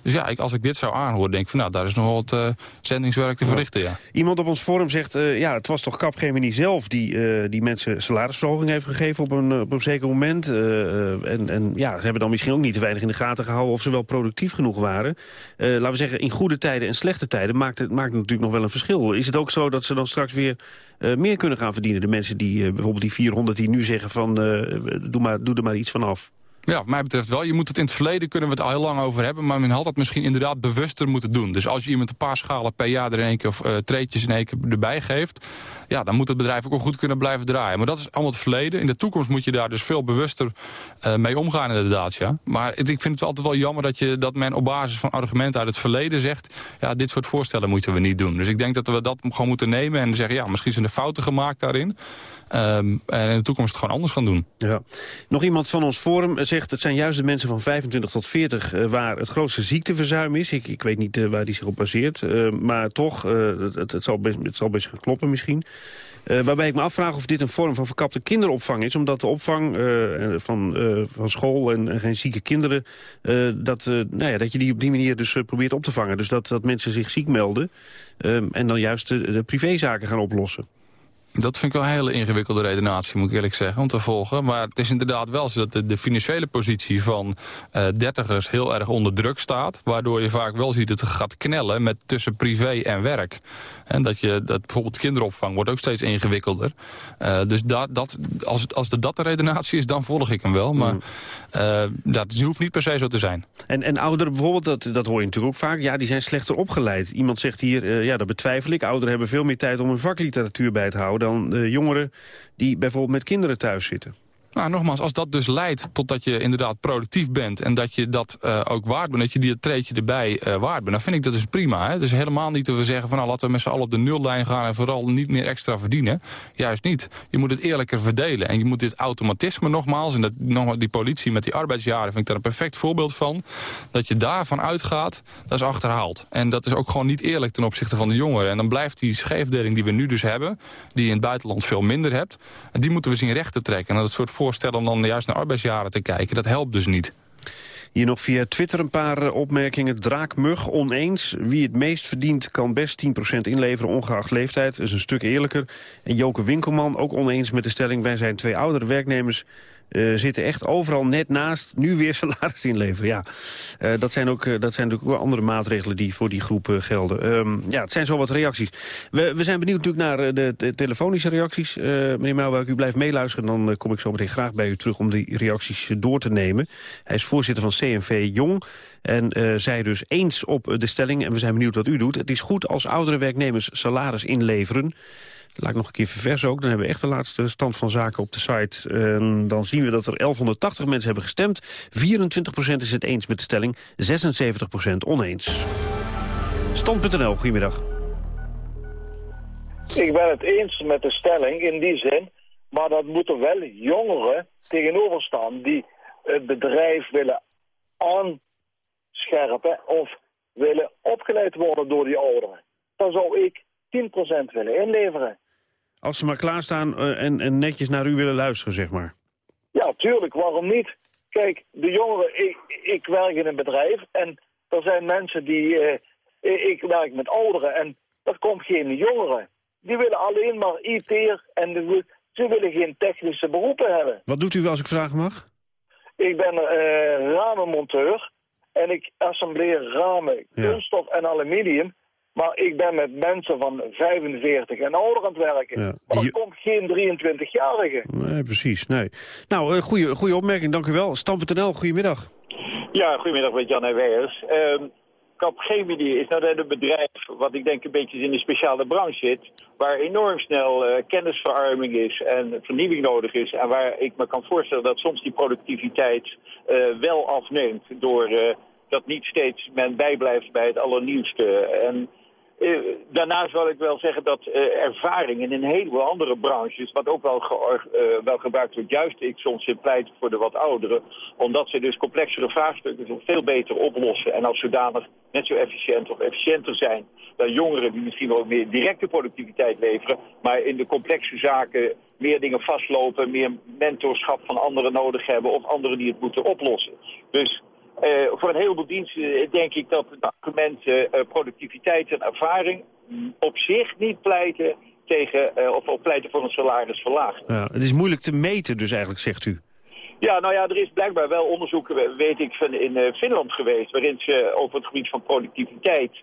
Dus ja, ik, als ik dit zou aanhoren, denk ik van... nou, daar is nog wat eh, zendingswerk te verrichten, ja. Iemand op ons forum zegt, eh, ja, het was toch Capgemini zelf... die, eh, die mensen salarisverhoging heeft gegeven op een, op een zeker moment. En, en ja, ze hebben dan misschien ook niet te weinig in de gaten gehouden... of ze wel productief genoeg waren. Laten we zeggen, in goede tijden en slechte tijden... maakt het, maakt het natuurlijk nog wel een verschil. Is het ook zo dat ze dan straks weer meer kunnen gaan verdienen? De mensen die, bijvoorbeeld die 400 die nu zeggen van... doe, maar, doe er maar iets van af. Ja, wat mij betreft wel. Je moet het in het verleden kunnen we het al heel lang over hebben... maar men had het misschien inderdaad bewuster moeten doen. Dus als je iemand een paar schalen per jaar er in één keer... of uh, treetjes in één keer erbij geeft... ja, dan moet het bedrijf ook wel goed kunnen blijven draaien. Maar dat is allemaal het verleden. In de toekomst moet je daar dus veel bewuster uh, mee omgaan inderdaad, ja. Maar ik vind het altijd wel jammer dat, je, dat men op basis van argumenten uit het verleden zegt... ja, dit soort voorstellen moeten we niet doen. Dus ik denk dat we dat gewoon moeten nemen en zeggen... ja, misschien zijn er fouten gemaakt daarin... Um, en in de toekomst gewoon anders gaan doen. Ja. Nog iemand van ons forum zegt... het zijn juist de mensen van 25 tot 40 uh, waar het grootste ziekteverzuim is. Ik, ik weet niet uh, waar die zich op baseert. Uh, maar toch, het, het, zal best, het zal best gaan kloppen misschien. Waarbij ik me afvraag of dit een vorm van verkapte kinderopvang is. Omdat de opvang van, van school en, en, geen zieke kinderen... dat, nou ja, dat je die op die manier dus probeert op te vangen. Dus dat, dat mensen zich ziek melden en dan juist de privézaken gaan oplossen. Dat vind ik wel een hele ingewikkelde redenatie, moet ik eerlijk zeggen, om te volgen. Maar het is inderdaad wel zo dat de, de financiële positie van uh, dertigers heel erg onder druk staat. Waardoor je vaak wel ziet dat het gaat knellen met tussen privé en werk. En dat, je, dat bijvoorbeeld kinderopvang wordt ook steeds ingewikkelder. Uh, dus dat, dat, als, als de, dat de redenatie is, dan volg ik hem wel. Maar uh, dat hoeft niet per se zo te zijn. En, en ouderen bijvoorbeeld, dat, dat hoor je natuurlijk ook vaak, ja, die zijn slechter opgeleid. Iemand zegt hier, ja, dat betwijfel ik. Ouderen hebben veel meer tijd om hun vakliteratuur bij te houden dan de jongeren die bijvoorbeeld met kinderen thuis zitten. Nou, nogmaals, als dat dus leidt tot dat je inderdaad productief bent... en dat je dat uh, ook waard bent, dat je die treedje erbij uh, waard bent... dan vind ik dat dus prima. Hè? Het is helemaal niet dat we zeggen van... nou, laten we met z'n allen op de nullijn gaan... en vooral niet meer extra verdienen. Juist niet. Je moet het eerlijker verdelen. En je moet dit automatisme nogmaals... en dat, nogmaals, die politie met die arbeidsjaren vind ik daar een perfect voorbeeld van... dat je daarvan uitgaat, dat is achterhaald. En dat is ook gewoon niet eerlijk ten opzichte van de jongeren. En dan blijft die scheefdeling die we nu dus hebben... die je in het buitenland veel minder hebt... en die moeten we zien recht te trekken. En dat soort voorstellen om dan juist naar arbeidsjaren te kijken. Dat helpt dus niet. Hier nog via Twitter een paar uh, opmerkingen. Draakmug oneens. Wie het meest verdient kan best 10% inleveren, ongeacht leeftijd. Dat is een stuk eerlijker. En Joke Winkelman ook oneens met de stelling... wij zijn twee oudere werknemers... Uh, zitten echt overal net naast, nu weer [LAUGHS] salaris inleveren. Ja, uh, dat, zijn ook, uh, dat zijn natuurlijk ook andere maatregelen die voor die groep gelden. Um, ja, het zijn zo wat reacties. We, we zijn benieuwd natuurlijk naar de, telefonische reacties. meneer Mouwwelk, u blijft meeluisteren. Dan kom ik zo meteen graag bij u terug om die reacties door te nemen. Hij is voorzitter van CNV Jong. En zij dus eens op de stelling. En we zijn benieuwd wat u doet. Het is goed als oudere werknemers salaris inleveren. Laat ik nog een keer verversen ook. Dan hebben we echt de laatste stand van zaken op de site. En dan zien we dat er 1180 mensen hebben gestemd. 24% is het eens met de stelling, 76% oneens. Stand.nl, goedemiddag. Ik ben het eens met de stelling in die zin. Maar dat moeten wel jongeren tegenover staan die het bedrijf willen aanscherpen of willen opgeleid worden door die ouderen. Dan zou ik 10% willen inleveren. Als ze maar klaarstaan uh, en, en netjes naar u willen luisteren, zeg maar. Ja, tuurlijk. Waarom niet? Kijk, de jongeren... Ik, ik werk in een bedrijf en er zijn mensen die... Uh, ik werk met ouderen en dat komt geen jongeren. Die willen alleen maar IT en de, ze willen geen technische beroepen hebben. Wat doet u als ik vragen mag? Ik ben uh, ramenmonteur en ik assembleer ramen, kunststof en aluminium. Maar ik ben met mensen van 45 en ouder aan het werken. Ja. Maar er komt geen 23-jarige. Nee, precies. Nee. Nou, uh, goede, goede opmerking, dank u wel. Stam.nl, goedemiddag. Ja, goedemiddag met Jan Weijers. Uh, Capgemini is nou een bedrijf wat ik denk een beetje in de speciale branche zit... waar enorm snel uh, kennisverarming is en vernieuwing nodig is... en waar ik me kan voorstellen dat soms die productiviteit uh, wel afneemt... door uh, dat niet steeds men bijblijft bij het allernieuwste. En daarnaast wil ik wel zeggen dat uh, ervaring in een heleboel andere branches, wat ook wel, ge uh, wel gebruikt wordt, juist ik soms in pleit voor de wat ouderen, omdat ze dus complexere vraagstukken veel beter oplossen en als zodanig net zo efficiënt of efficiënter zijn dan jongeren die misschien wel meer directe productiviteit leveren, maar in de complexe zaken meer dingen vastlopen, meer mentorschap van anderen nodig hebben of anderen die het moeten oplossen. Dus uh, voor een heleboel diensten denk ik dat de argumenten uh, productiviteit en ervaring op zich niet pleiten tegen, uh, of, pleiten voor een salarisverlaging. Ja, het is moeilijk te meten dus eigenlijk, zegt u. Ja, nou ja, er is blijkbaar wel onderzoek, weet ik, van in Finland geweest... waarin ze over het gebied van productiviteit...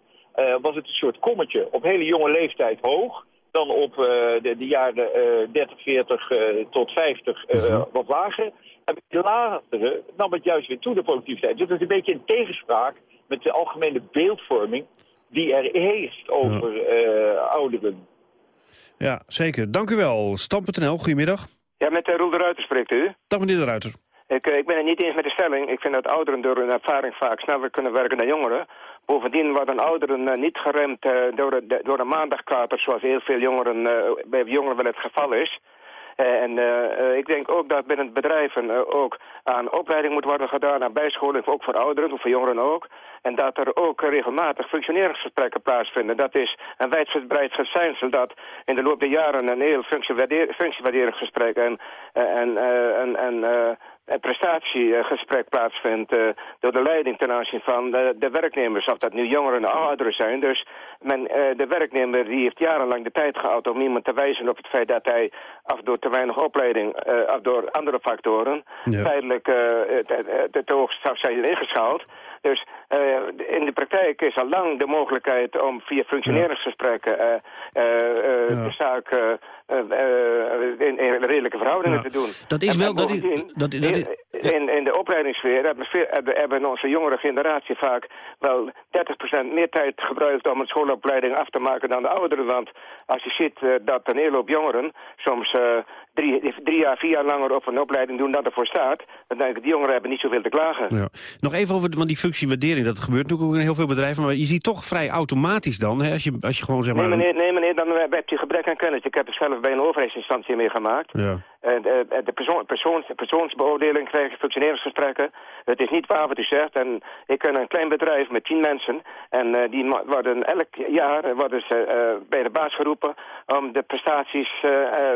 was het een soort kommetje op hele jonge leeftijd hoog dan op de, de, jaren 30, 40 tot 50 uh, wat lager. En bij de latere nam het juist weer toe, de productiviteit. Dus dat is een beetje in tegenspraak met de algemene beeldvorming die er heerst over ja. uh, ouderen. Ja, zeker. Dank u wel. Stam.nl, goedemiddag. Ja, met uh, Roel de Ruiter spreekt u. Dag meneer de Ruiter. Ik, uh, ik ben het niet eens met de stelling. Ik vind dat ouderen door hun ervaring vaak sneller kunnen werken dan jongeren. Bovendien worden ouderen niet geremd door, de, door de maandagkater... zoals heel veel jongeren, bij jongeren wel het geval is. En uh, ik denk ook dat binnen bedrijven uh, ook aan opleiding moet worden gedaan, aan bijscholing, ook voor ouderen, of voor jongeren ook. En dat er ook regelmatig functioneringsgesprekken plaatsvinden. Dat is een wijdverbreid verschijnsel dat in de loop der jaren een heel functiewaarderingsgesprek en, en, en, en prestatiegesprek plaatsvindt uh, door de leiding ten aanzien van de, de, werknemers, of dat nu jongeren of ouderen zijn. Dus men, uh, de werknemer die heeft jarenlang de tijd gehad om iemand te wijzen op het feit dat hij, af door te weinig opleiding, uh, af door andere factoren, ja. tijdelijk te, te hoog zou zijn ingeschaald. Dus uh, in de praktijk is al lang de mogelijkheid om via functioneringsgesprekken uh, uh, ja. de zaak in, in, redelijke verhoudingen ja. te doen. Dat is en wel... Dat is, dat, dat is, in, in de opleidingssfeer hebben, hebben, hebben onze jongere generatie vaak wel 30% meer tijd gebruikt om een schoolopleiding af te maken dan de ouderen. Want als je ziet dat een hele hoop jongeren soms drie, drie jaar, vier jaar langer op een opleiding doen dan ervoor staat, dan denk ik, die jongeren hebben niet zoveel te klagen. Ja. Nog even over want die functiewaardering, dat gebeurt natuurlijk ook in heel veel bedrijven, maar je ziet toch vrij automatisch dan, hè, als, je, als je gewoon zeg maar... Nee meneer, nee, meneer dan heb je gebrek aan kennis. Ik heb het zelf bij een overheidsinstantie meegemaakt. Ja. De, de persoon, persoons, persoonsbeoordeling krijgen functioneringsgesprekken. Het is niet waar wat u zegt. En ik ken een klein bedrijf met tien mensen. En uh, die worden elk jaar worden ze bij de baas geroepen om de prestaties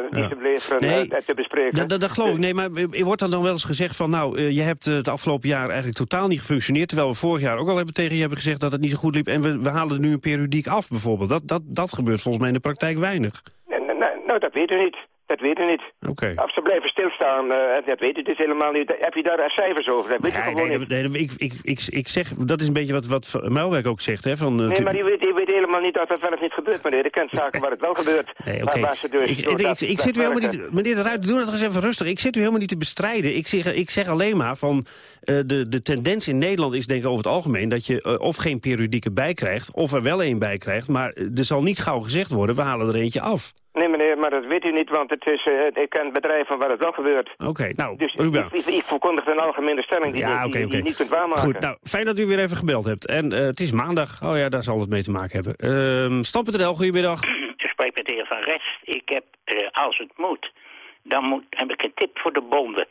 die ja. ze leveren nee, te bespreken. Dat, geloof ik. Nee, maar er wordt dan, dan wel eens gezegd van... nou, je hebt het afgelopen jaar eigenlijk totaal niet gefunctioneerd... terwijl we vorig jaar ook al hebben tegen je hebben gezegd dat het niet zo goed liep... en we, we halen nu een periodiek af bijvoorbeeld. Dat, dat, dat gebeurt volgens mij in de praktijk weinig. Nou, nou, dat weet u niet. Dat weet u niet. Okay. Of ze blijven stilstaan, uh, dat weet u dus helemaal niet. Heb je daar cijfers over? Dat weet nee, je gewoon nee, niet. Nee, ik, ik, ik, ik zeg, dat is een beetje wat, wat Muilwerk ook zegt. Hè, van, uh, nee, maar die weet, die weet helemaal niet dat dat wel of niet gebeurt, meneer. Ik kent zaken waar het wel gebeurt. [LAUGHS] Nee, okay. waar, ze dus ik, ik, ik, ik zit u helemaal niet... Meneer de Ruiter, doe dat eens even rustig. Ik zit u helemaal niet te bestrijden. Ik zeg, ik zeg alleen maar van... Uh, de, de tendens in Nederland is denk ik over het algemeen... dat je uh, of geen periodieke bij krijgt, of er wel een bij krijgt. Maar er zal niet gauw gezegd worden, we halen er eentje af. Nee meneer, maar dat weet u niet, want het is, uh, ik ken bedrijven waar het wel gebeurt. Oké, okay, nou, dus ik, ik, ik verkondig een algemene stelling die, ja, die, okay, die, okay. die niet kunt waarmaken. Goed, nou, fijn dat u weer even gebeld hebt. En uh, het is maandag. Oh ja, daar zal het mee te maken hebben. Uh, Stam.nl, goedemiddag. [CLEARS THROAT] Ik spreek met de heer Van Rest. Ik heb, uh, als het moet, dan moet, heb ik een tip voor de bonden.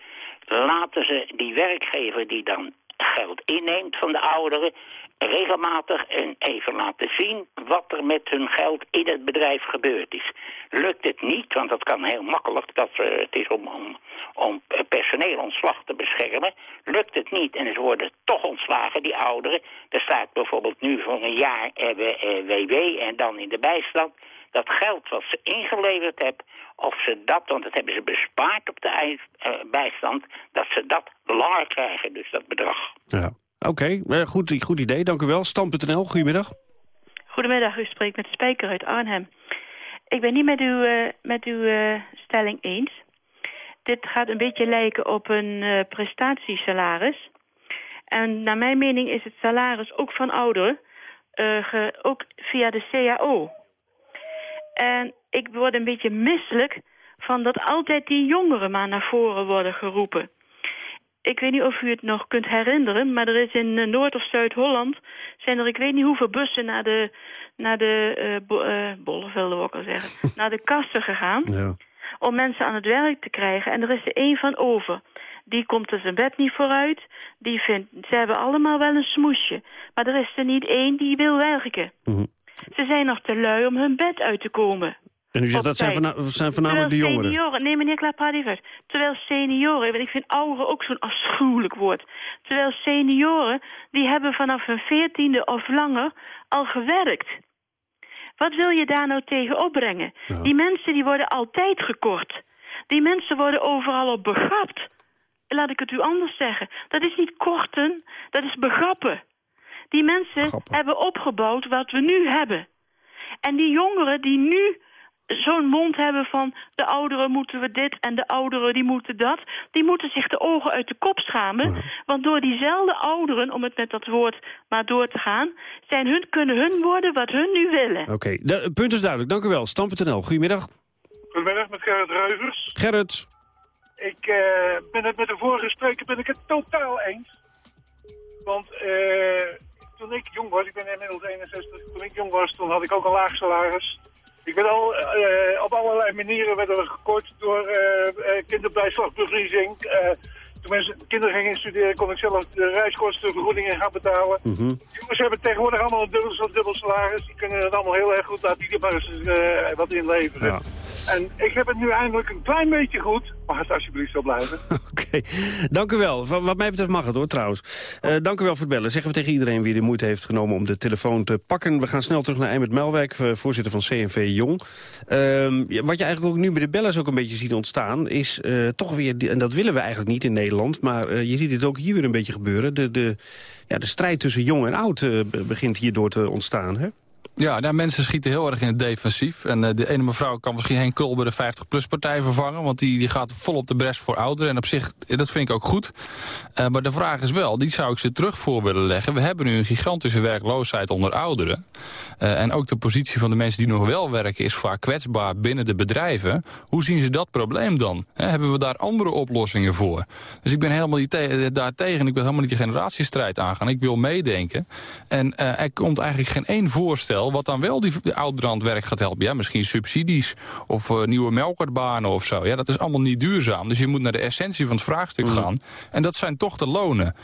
Laten ze die werkgever die dan geld inneemt van de ouderen regelmatig en even laten zien wat er met hun geld in het bedrijf gebeurd is. Lukt het niet, want dat kan heel makkelijk, dat, het is om, om, personeel ontslag te beschermen. Lukt het niet en ze worden toch ontslagen, die ouderen. Er staat bijvoorbeeld nu voor een jaar hebben WW en dan in de bijstand. Dat geld wat ze ingeleverd hebben, of ze dat, want dat hebben ze bespaard op de uh, bijstand, dat ze dat langer krijgen, dus dat bedrag. Ja. Oké, okay, goed, goed idee, dank u wel. Stam.nl, goedemiddag. Goedemiddag, u spreekt met Spijker uit Arnhem. Ik ben niet met uw, uh, met uw uh, stelling eens. Dit gaat een beetje lijken op een uh, prestatiesalaris. En naar mijn mening is het salaris ook van ouderen, ook via de CAO. En ik word een beetje misselijk van dat altijd die jongeren maar naar voren worden geroepen ik weet niet of u het nog kunt herinneren... maar er is in eh, Noord- of Zuid-Holland... zijn er ik weet niet hoeveel bussen naar de, naar de uh, bo uh, bollen, wilde ik al zeggen... [LAUGHS] naar de kassen gegaan... Ja. om mensen aan het werk te krijgen. En er is er één van over. Die komt er zijn bed niet vooruit. Die vindt, ze hebben allemaal wel een smoesje. Maar er is er niet één die wil werken. Mm -hmm. Ze zijn nog te lui om hun bed uit te komen. En u zegt dat zijn, voorna zijn voornamelijk de jongeren? Senioren, nee meneer Klaapradivert. Terwijl senioren, want ik vind ouderen ook zo'n afschuwelijk woord. Terwijl senioren, die hebben vanaf hun veertiende of langer al gewerkt. Wat wil je daar nou tegen opbrengen? Ja. Die mensen die worden altijd gekort. Die mensen worden overal op begapt. Laat ik het u anders zeggen. Dat is niet korten, dat is begappen. Die mensen hebben opgebouwd wat we nu hebben. En die jongeren die nu zo'n mond hebben van de ouderen moeten we dit en de ouderen die moeten dat. Die moeten zich de ogen uit de kop schamen. Want door diezelfde ouderen, om het met dat woord maar door te gaan... Zijn hun, kunnen hun worden wat hun nu willen. Oké, okay. het punt is duidelijk. Dank u wel. Stam.nl, goedemiddag. Goedemiddag, met Gerrit Reuvers. Gerrit. Ik uh, ben het met de vorige spreker ben ik het totaal eens. Want uh, toen ik jong was, ik ben inmiddels 61, toen ik jong was, toen had ik ook een laag salaris. Ik ben al, uh, op allerlei manieren werden we gekort door uh, kinderbijslagbevriezing. Uh, toen mensen, kinderen gingen studeren, kon ik zelf de reiskostenvergoedingen gaan betalen. Mm -hmm. Jongens hebben tegenwoordig allemaal een dubbel, dubbel salaris. Die kunnen het allemaal heel erg goed laten die maar eens wat inleveren. Ja. En ik heb het nu eindelijk een klein beetje goed. Mag het alsjeblieft zo blijven. [LAUGHS] Oké, dank u wel. Wat mij betreft mag het hoor trouwens. Uh, dank u wel voor het bellen. Zeggen we tegen iedereen wie de moeite heeft genomen om de telefoon te pakken. We gaan snel terug naar Eimert Melwijk, voorzitter van CNV Jong. Uh, wat je eigenlijk ook nu bij de bellers ook een beetje ziet ontstaan... is uh, toch weer, en dat willen we eigenlijk niet in Nederland... maar je ziet het ook hier weer een beetje gebeuren. De, de, ja, de strijd tussen jong en oud begint hierdoor te ontstaan, hè? Ja, nou, mensen schieten heel erg in het defensief. En uh, de ene mevrouw kan misschien Henk Krol bij de 50-plus-partij vervangen... want die, die gaat vol op de bres voor ouderen. En op zich, dat vind ik ook goed. Uh, maar de vraag is wel, die zou ik ze terug voor willen leggen. We hebben nu een gigantische werkloosheid onder ouderen. En ook de positie van de mensen die nog wel werken... is vaak kwetsbaar binnen de bedrijven. Hoe zien ze dat probleem dan? He, hebben we daar andere oplossingen voor? Dus ik ben helemaal niet te daar tegen. Ik wil helemaal niet die generatiestrijd aangaan. Ik wil meedenken. En er komt eigenlijk geen één voorstel wat dan wel die, die ouderen aan het werk gaat helpen. Ja, misschien subsidies of uh, nieuwe melkerbanen of zo. Ja, dat is allemaal niet duurzaam. Dus je moet naar de essentie van het vraagstuk mm. gaan. En dat zijn toch de lonen.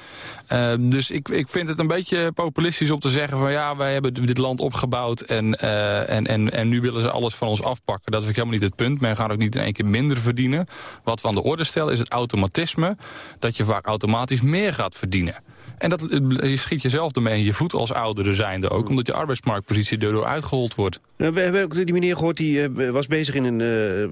Uh, dus ik, ik vind het een beetje populistisch om te zeggen van... ja, wij hebben dit land opgebouwd en, uh, en, en, en nu willen ze alles van ons afpakken. Dat is ook helemaal niet het punt. Men gaat ook niet in één keer minder verdienen. Wat we aan de orde stellen is het automatisme... dat je vaak automatisch meer gaat verdienen. En dat, je schiet jezelf ermee in je voet als ouderen zijnde ook... omdat je arbeidsmarktpositie erdoor uitgehold wordt. We hebben ook die meneer gehoord, die uh, was bezig in een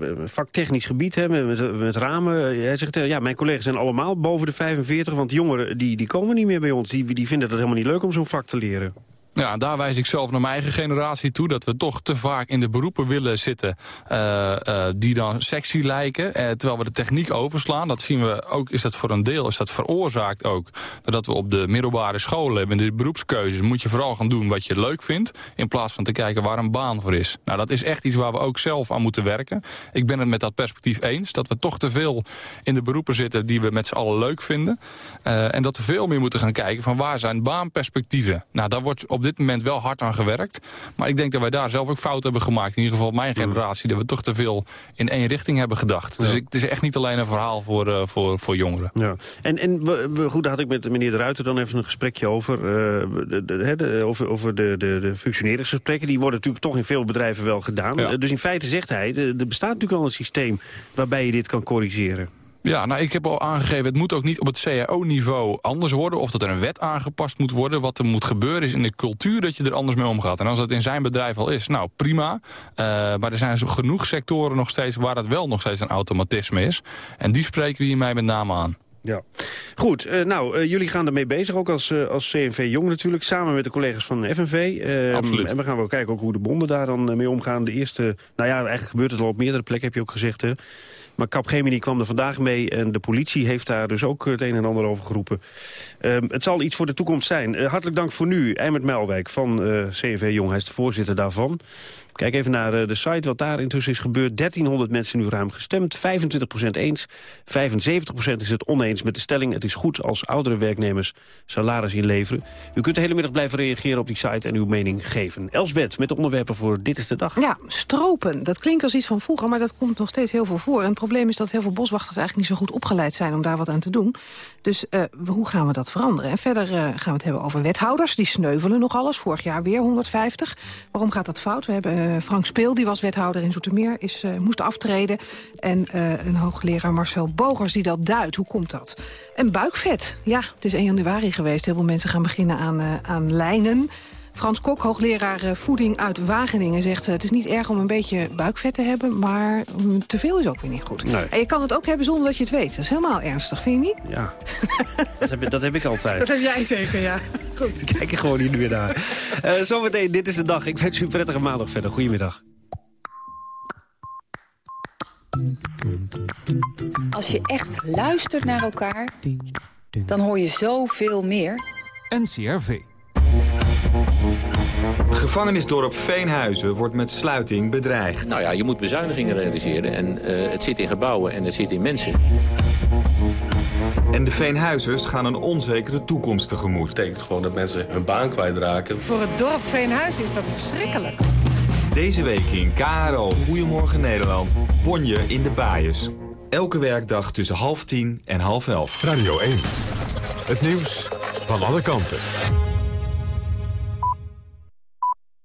uh, vaktechnisch gebied hè, met, met, ramen. Hij zegt, ja, mijn collega's zijn allemaal boven de 45... want jongeren die, die komen niet meer bij ons. Die, die vinden het helemaal niet leuk om zo'n vak te leren. Ja, daar wijs ik zelf naar mijn eigen generatie toe. Dat we toch te vaak in de beroepen willen zitten uh, uh, die dan sexy lijken. Uh, terwijl we de techniek overslaan. Dat zien we ook, is dat voor een deel, is dat veroorzaakt ook. Doordat we op de middelbare scholen in de beroepskeuzes, moet je vooral gaan doen wat je leuk vindt. In plaats van te kijken waar een baan voor is. Nou, dat is echt iets waar we ook zelf aan moeten werken. Ik ben het met dat perspectief eens. Dat we toch te veel in de beroepen zitten die we met z'n allen leuk vinden. en dat we veel meer moeten gaan kijken van waar zijn baanperspectieven. Nou, daar wordt op op dit moment wel hard aan gewerkt. Maar ik denk dat wij daar zelf ook fout hebben gemaakt. In ieder geval mijn generatie. Dat we toch te veel in één richting hebben gedacht. Dus ik, het is echt niet alleen een verhaal voor, uh, voor, voor jongeren. Ja. En, en we, goed, daar had ik met meneer De Ruiter dan even een gesprekje over. Uh, de, de, de, over over de, de, de functioneringsgesprekken. Die worden natuurlijk toch in veel bedrijven wel gedaan. Ja. Dus in feite zegt hij, er bestaat natuurlijk al een systeem... waarbij je dit kan corrigeren. Ja, nou, ik heb al aangegeven, het moet ook niet op het CAO-niveau anders worden... of dat er een wet aangepast moet worden. Wat er moet gebeuren is in de cultuur dat je er anders mee omgaat. En als dat in zijn bedrijf al is, nou, prima. Uh, maar er zijn zo genoeg sectoren nog steeds... waar dat wel nog steeds een automatisme is. En die spreken we hiermee met name aan. Ja, goed. Uh, nou, uh, jullie gaan ermee bezig, ook als, uh, als CNV Jong natuurlijk, samen met de collega's van de FNV. Absoluut. En we gaan wel kijken ook hoe de bonden daar dan mee omgaan. De eerste, nou ja, eigenlijk gebeurt het al op meerdere plekken, heb je ook gezegd. Hè? Maar Capgemini kwam er vandaag mee en de politie heeft daar dus ook het een en ander over geroepen. Ehm, het zal iets voor de toekomst zijn. hartelijk dank voor nu, Eimert Melwijk van CNV Jong. Hij is de voorzitter daarvan. Kijk even naar de site wat daar intussen is gebeurd. 1300 mensen nu ruim gestemd, 25% eens. 75% is het oneens met de stelling... het is goed als oudere werknemers salaris inleveren. U kunt de hele middag blijven reageren op die site en uw mening geven. Elsbeth met de onderwerpen voor Dit is de Dag. Ja, stropen. Dat klinkt als iets van vroeger, maar dat komt nog steeds heel veel voor. En het probleem is dat heel veel boswachters eigenlijk niet zo goed opgeleid zijn... om daar wat aan te doen. Dus uh, hoe gaan we dat veranderen? En verder uh, gaan we het hebben over wethouders. Die sneuvelen nog alles. Vorig jaar weer 150. Waarom gaat dat fout? We hebben Frank Speel, die was wethouder in Zoetermeer, is, moest aftreden. En een hoogleraar Marcel Bogers die dat duidt. Hoe komt dat? En buikvet. Ja, het is 1 januari geweest. Heel veel mensen gaan beginnen aan, aan lijnen. Frans Kok, hoogleraar voeding uit Wageningen, zegt... het is niet erg om een beetje buikvet te hebben, maar te veel is ook weer niet goed. Nee. En je kan het ook hebben zonder dat je het weet. Dat is helemaal ernstig, vind je niet? Ja, dat, heb, dat heb ik altijd. [LAUGHS] Dat heb jij zeker, ja. [LAUGHS] Goed. Kijk er gewoon niet meer naar. Uh, zometeen, dit is de dag. Ik wens u een prettige maandag verder. Goedemiddag. Als je echt luistert naar elkaar, dan hoor je zoveel meer. NCRV. Gevangenisdorp Veenhuizen wordt met sluiting bedreigd. Nou ja, je moet bezuinigingen realiseren. En uh, het zit in gebouwen en het zit in mensen. En de Veenhuizers gaan een onzekere toekomst tegemoet. Dat betekent gewoon dat mensen hun baan kwijtraken. Voor het dorp Veenhuizen is dat verschrikkelijk. Deze week in KRO Goedemorgen Nederland. Bonje in de Baaiers. Elke werkdag tussen half tien en half elf. Radio 1. Het nieuws van alle kanten.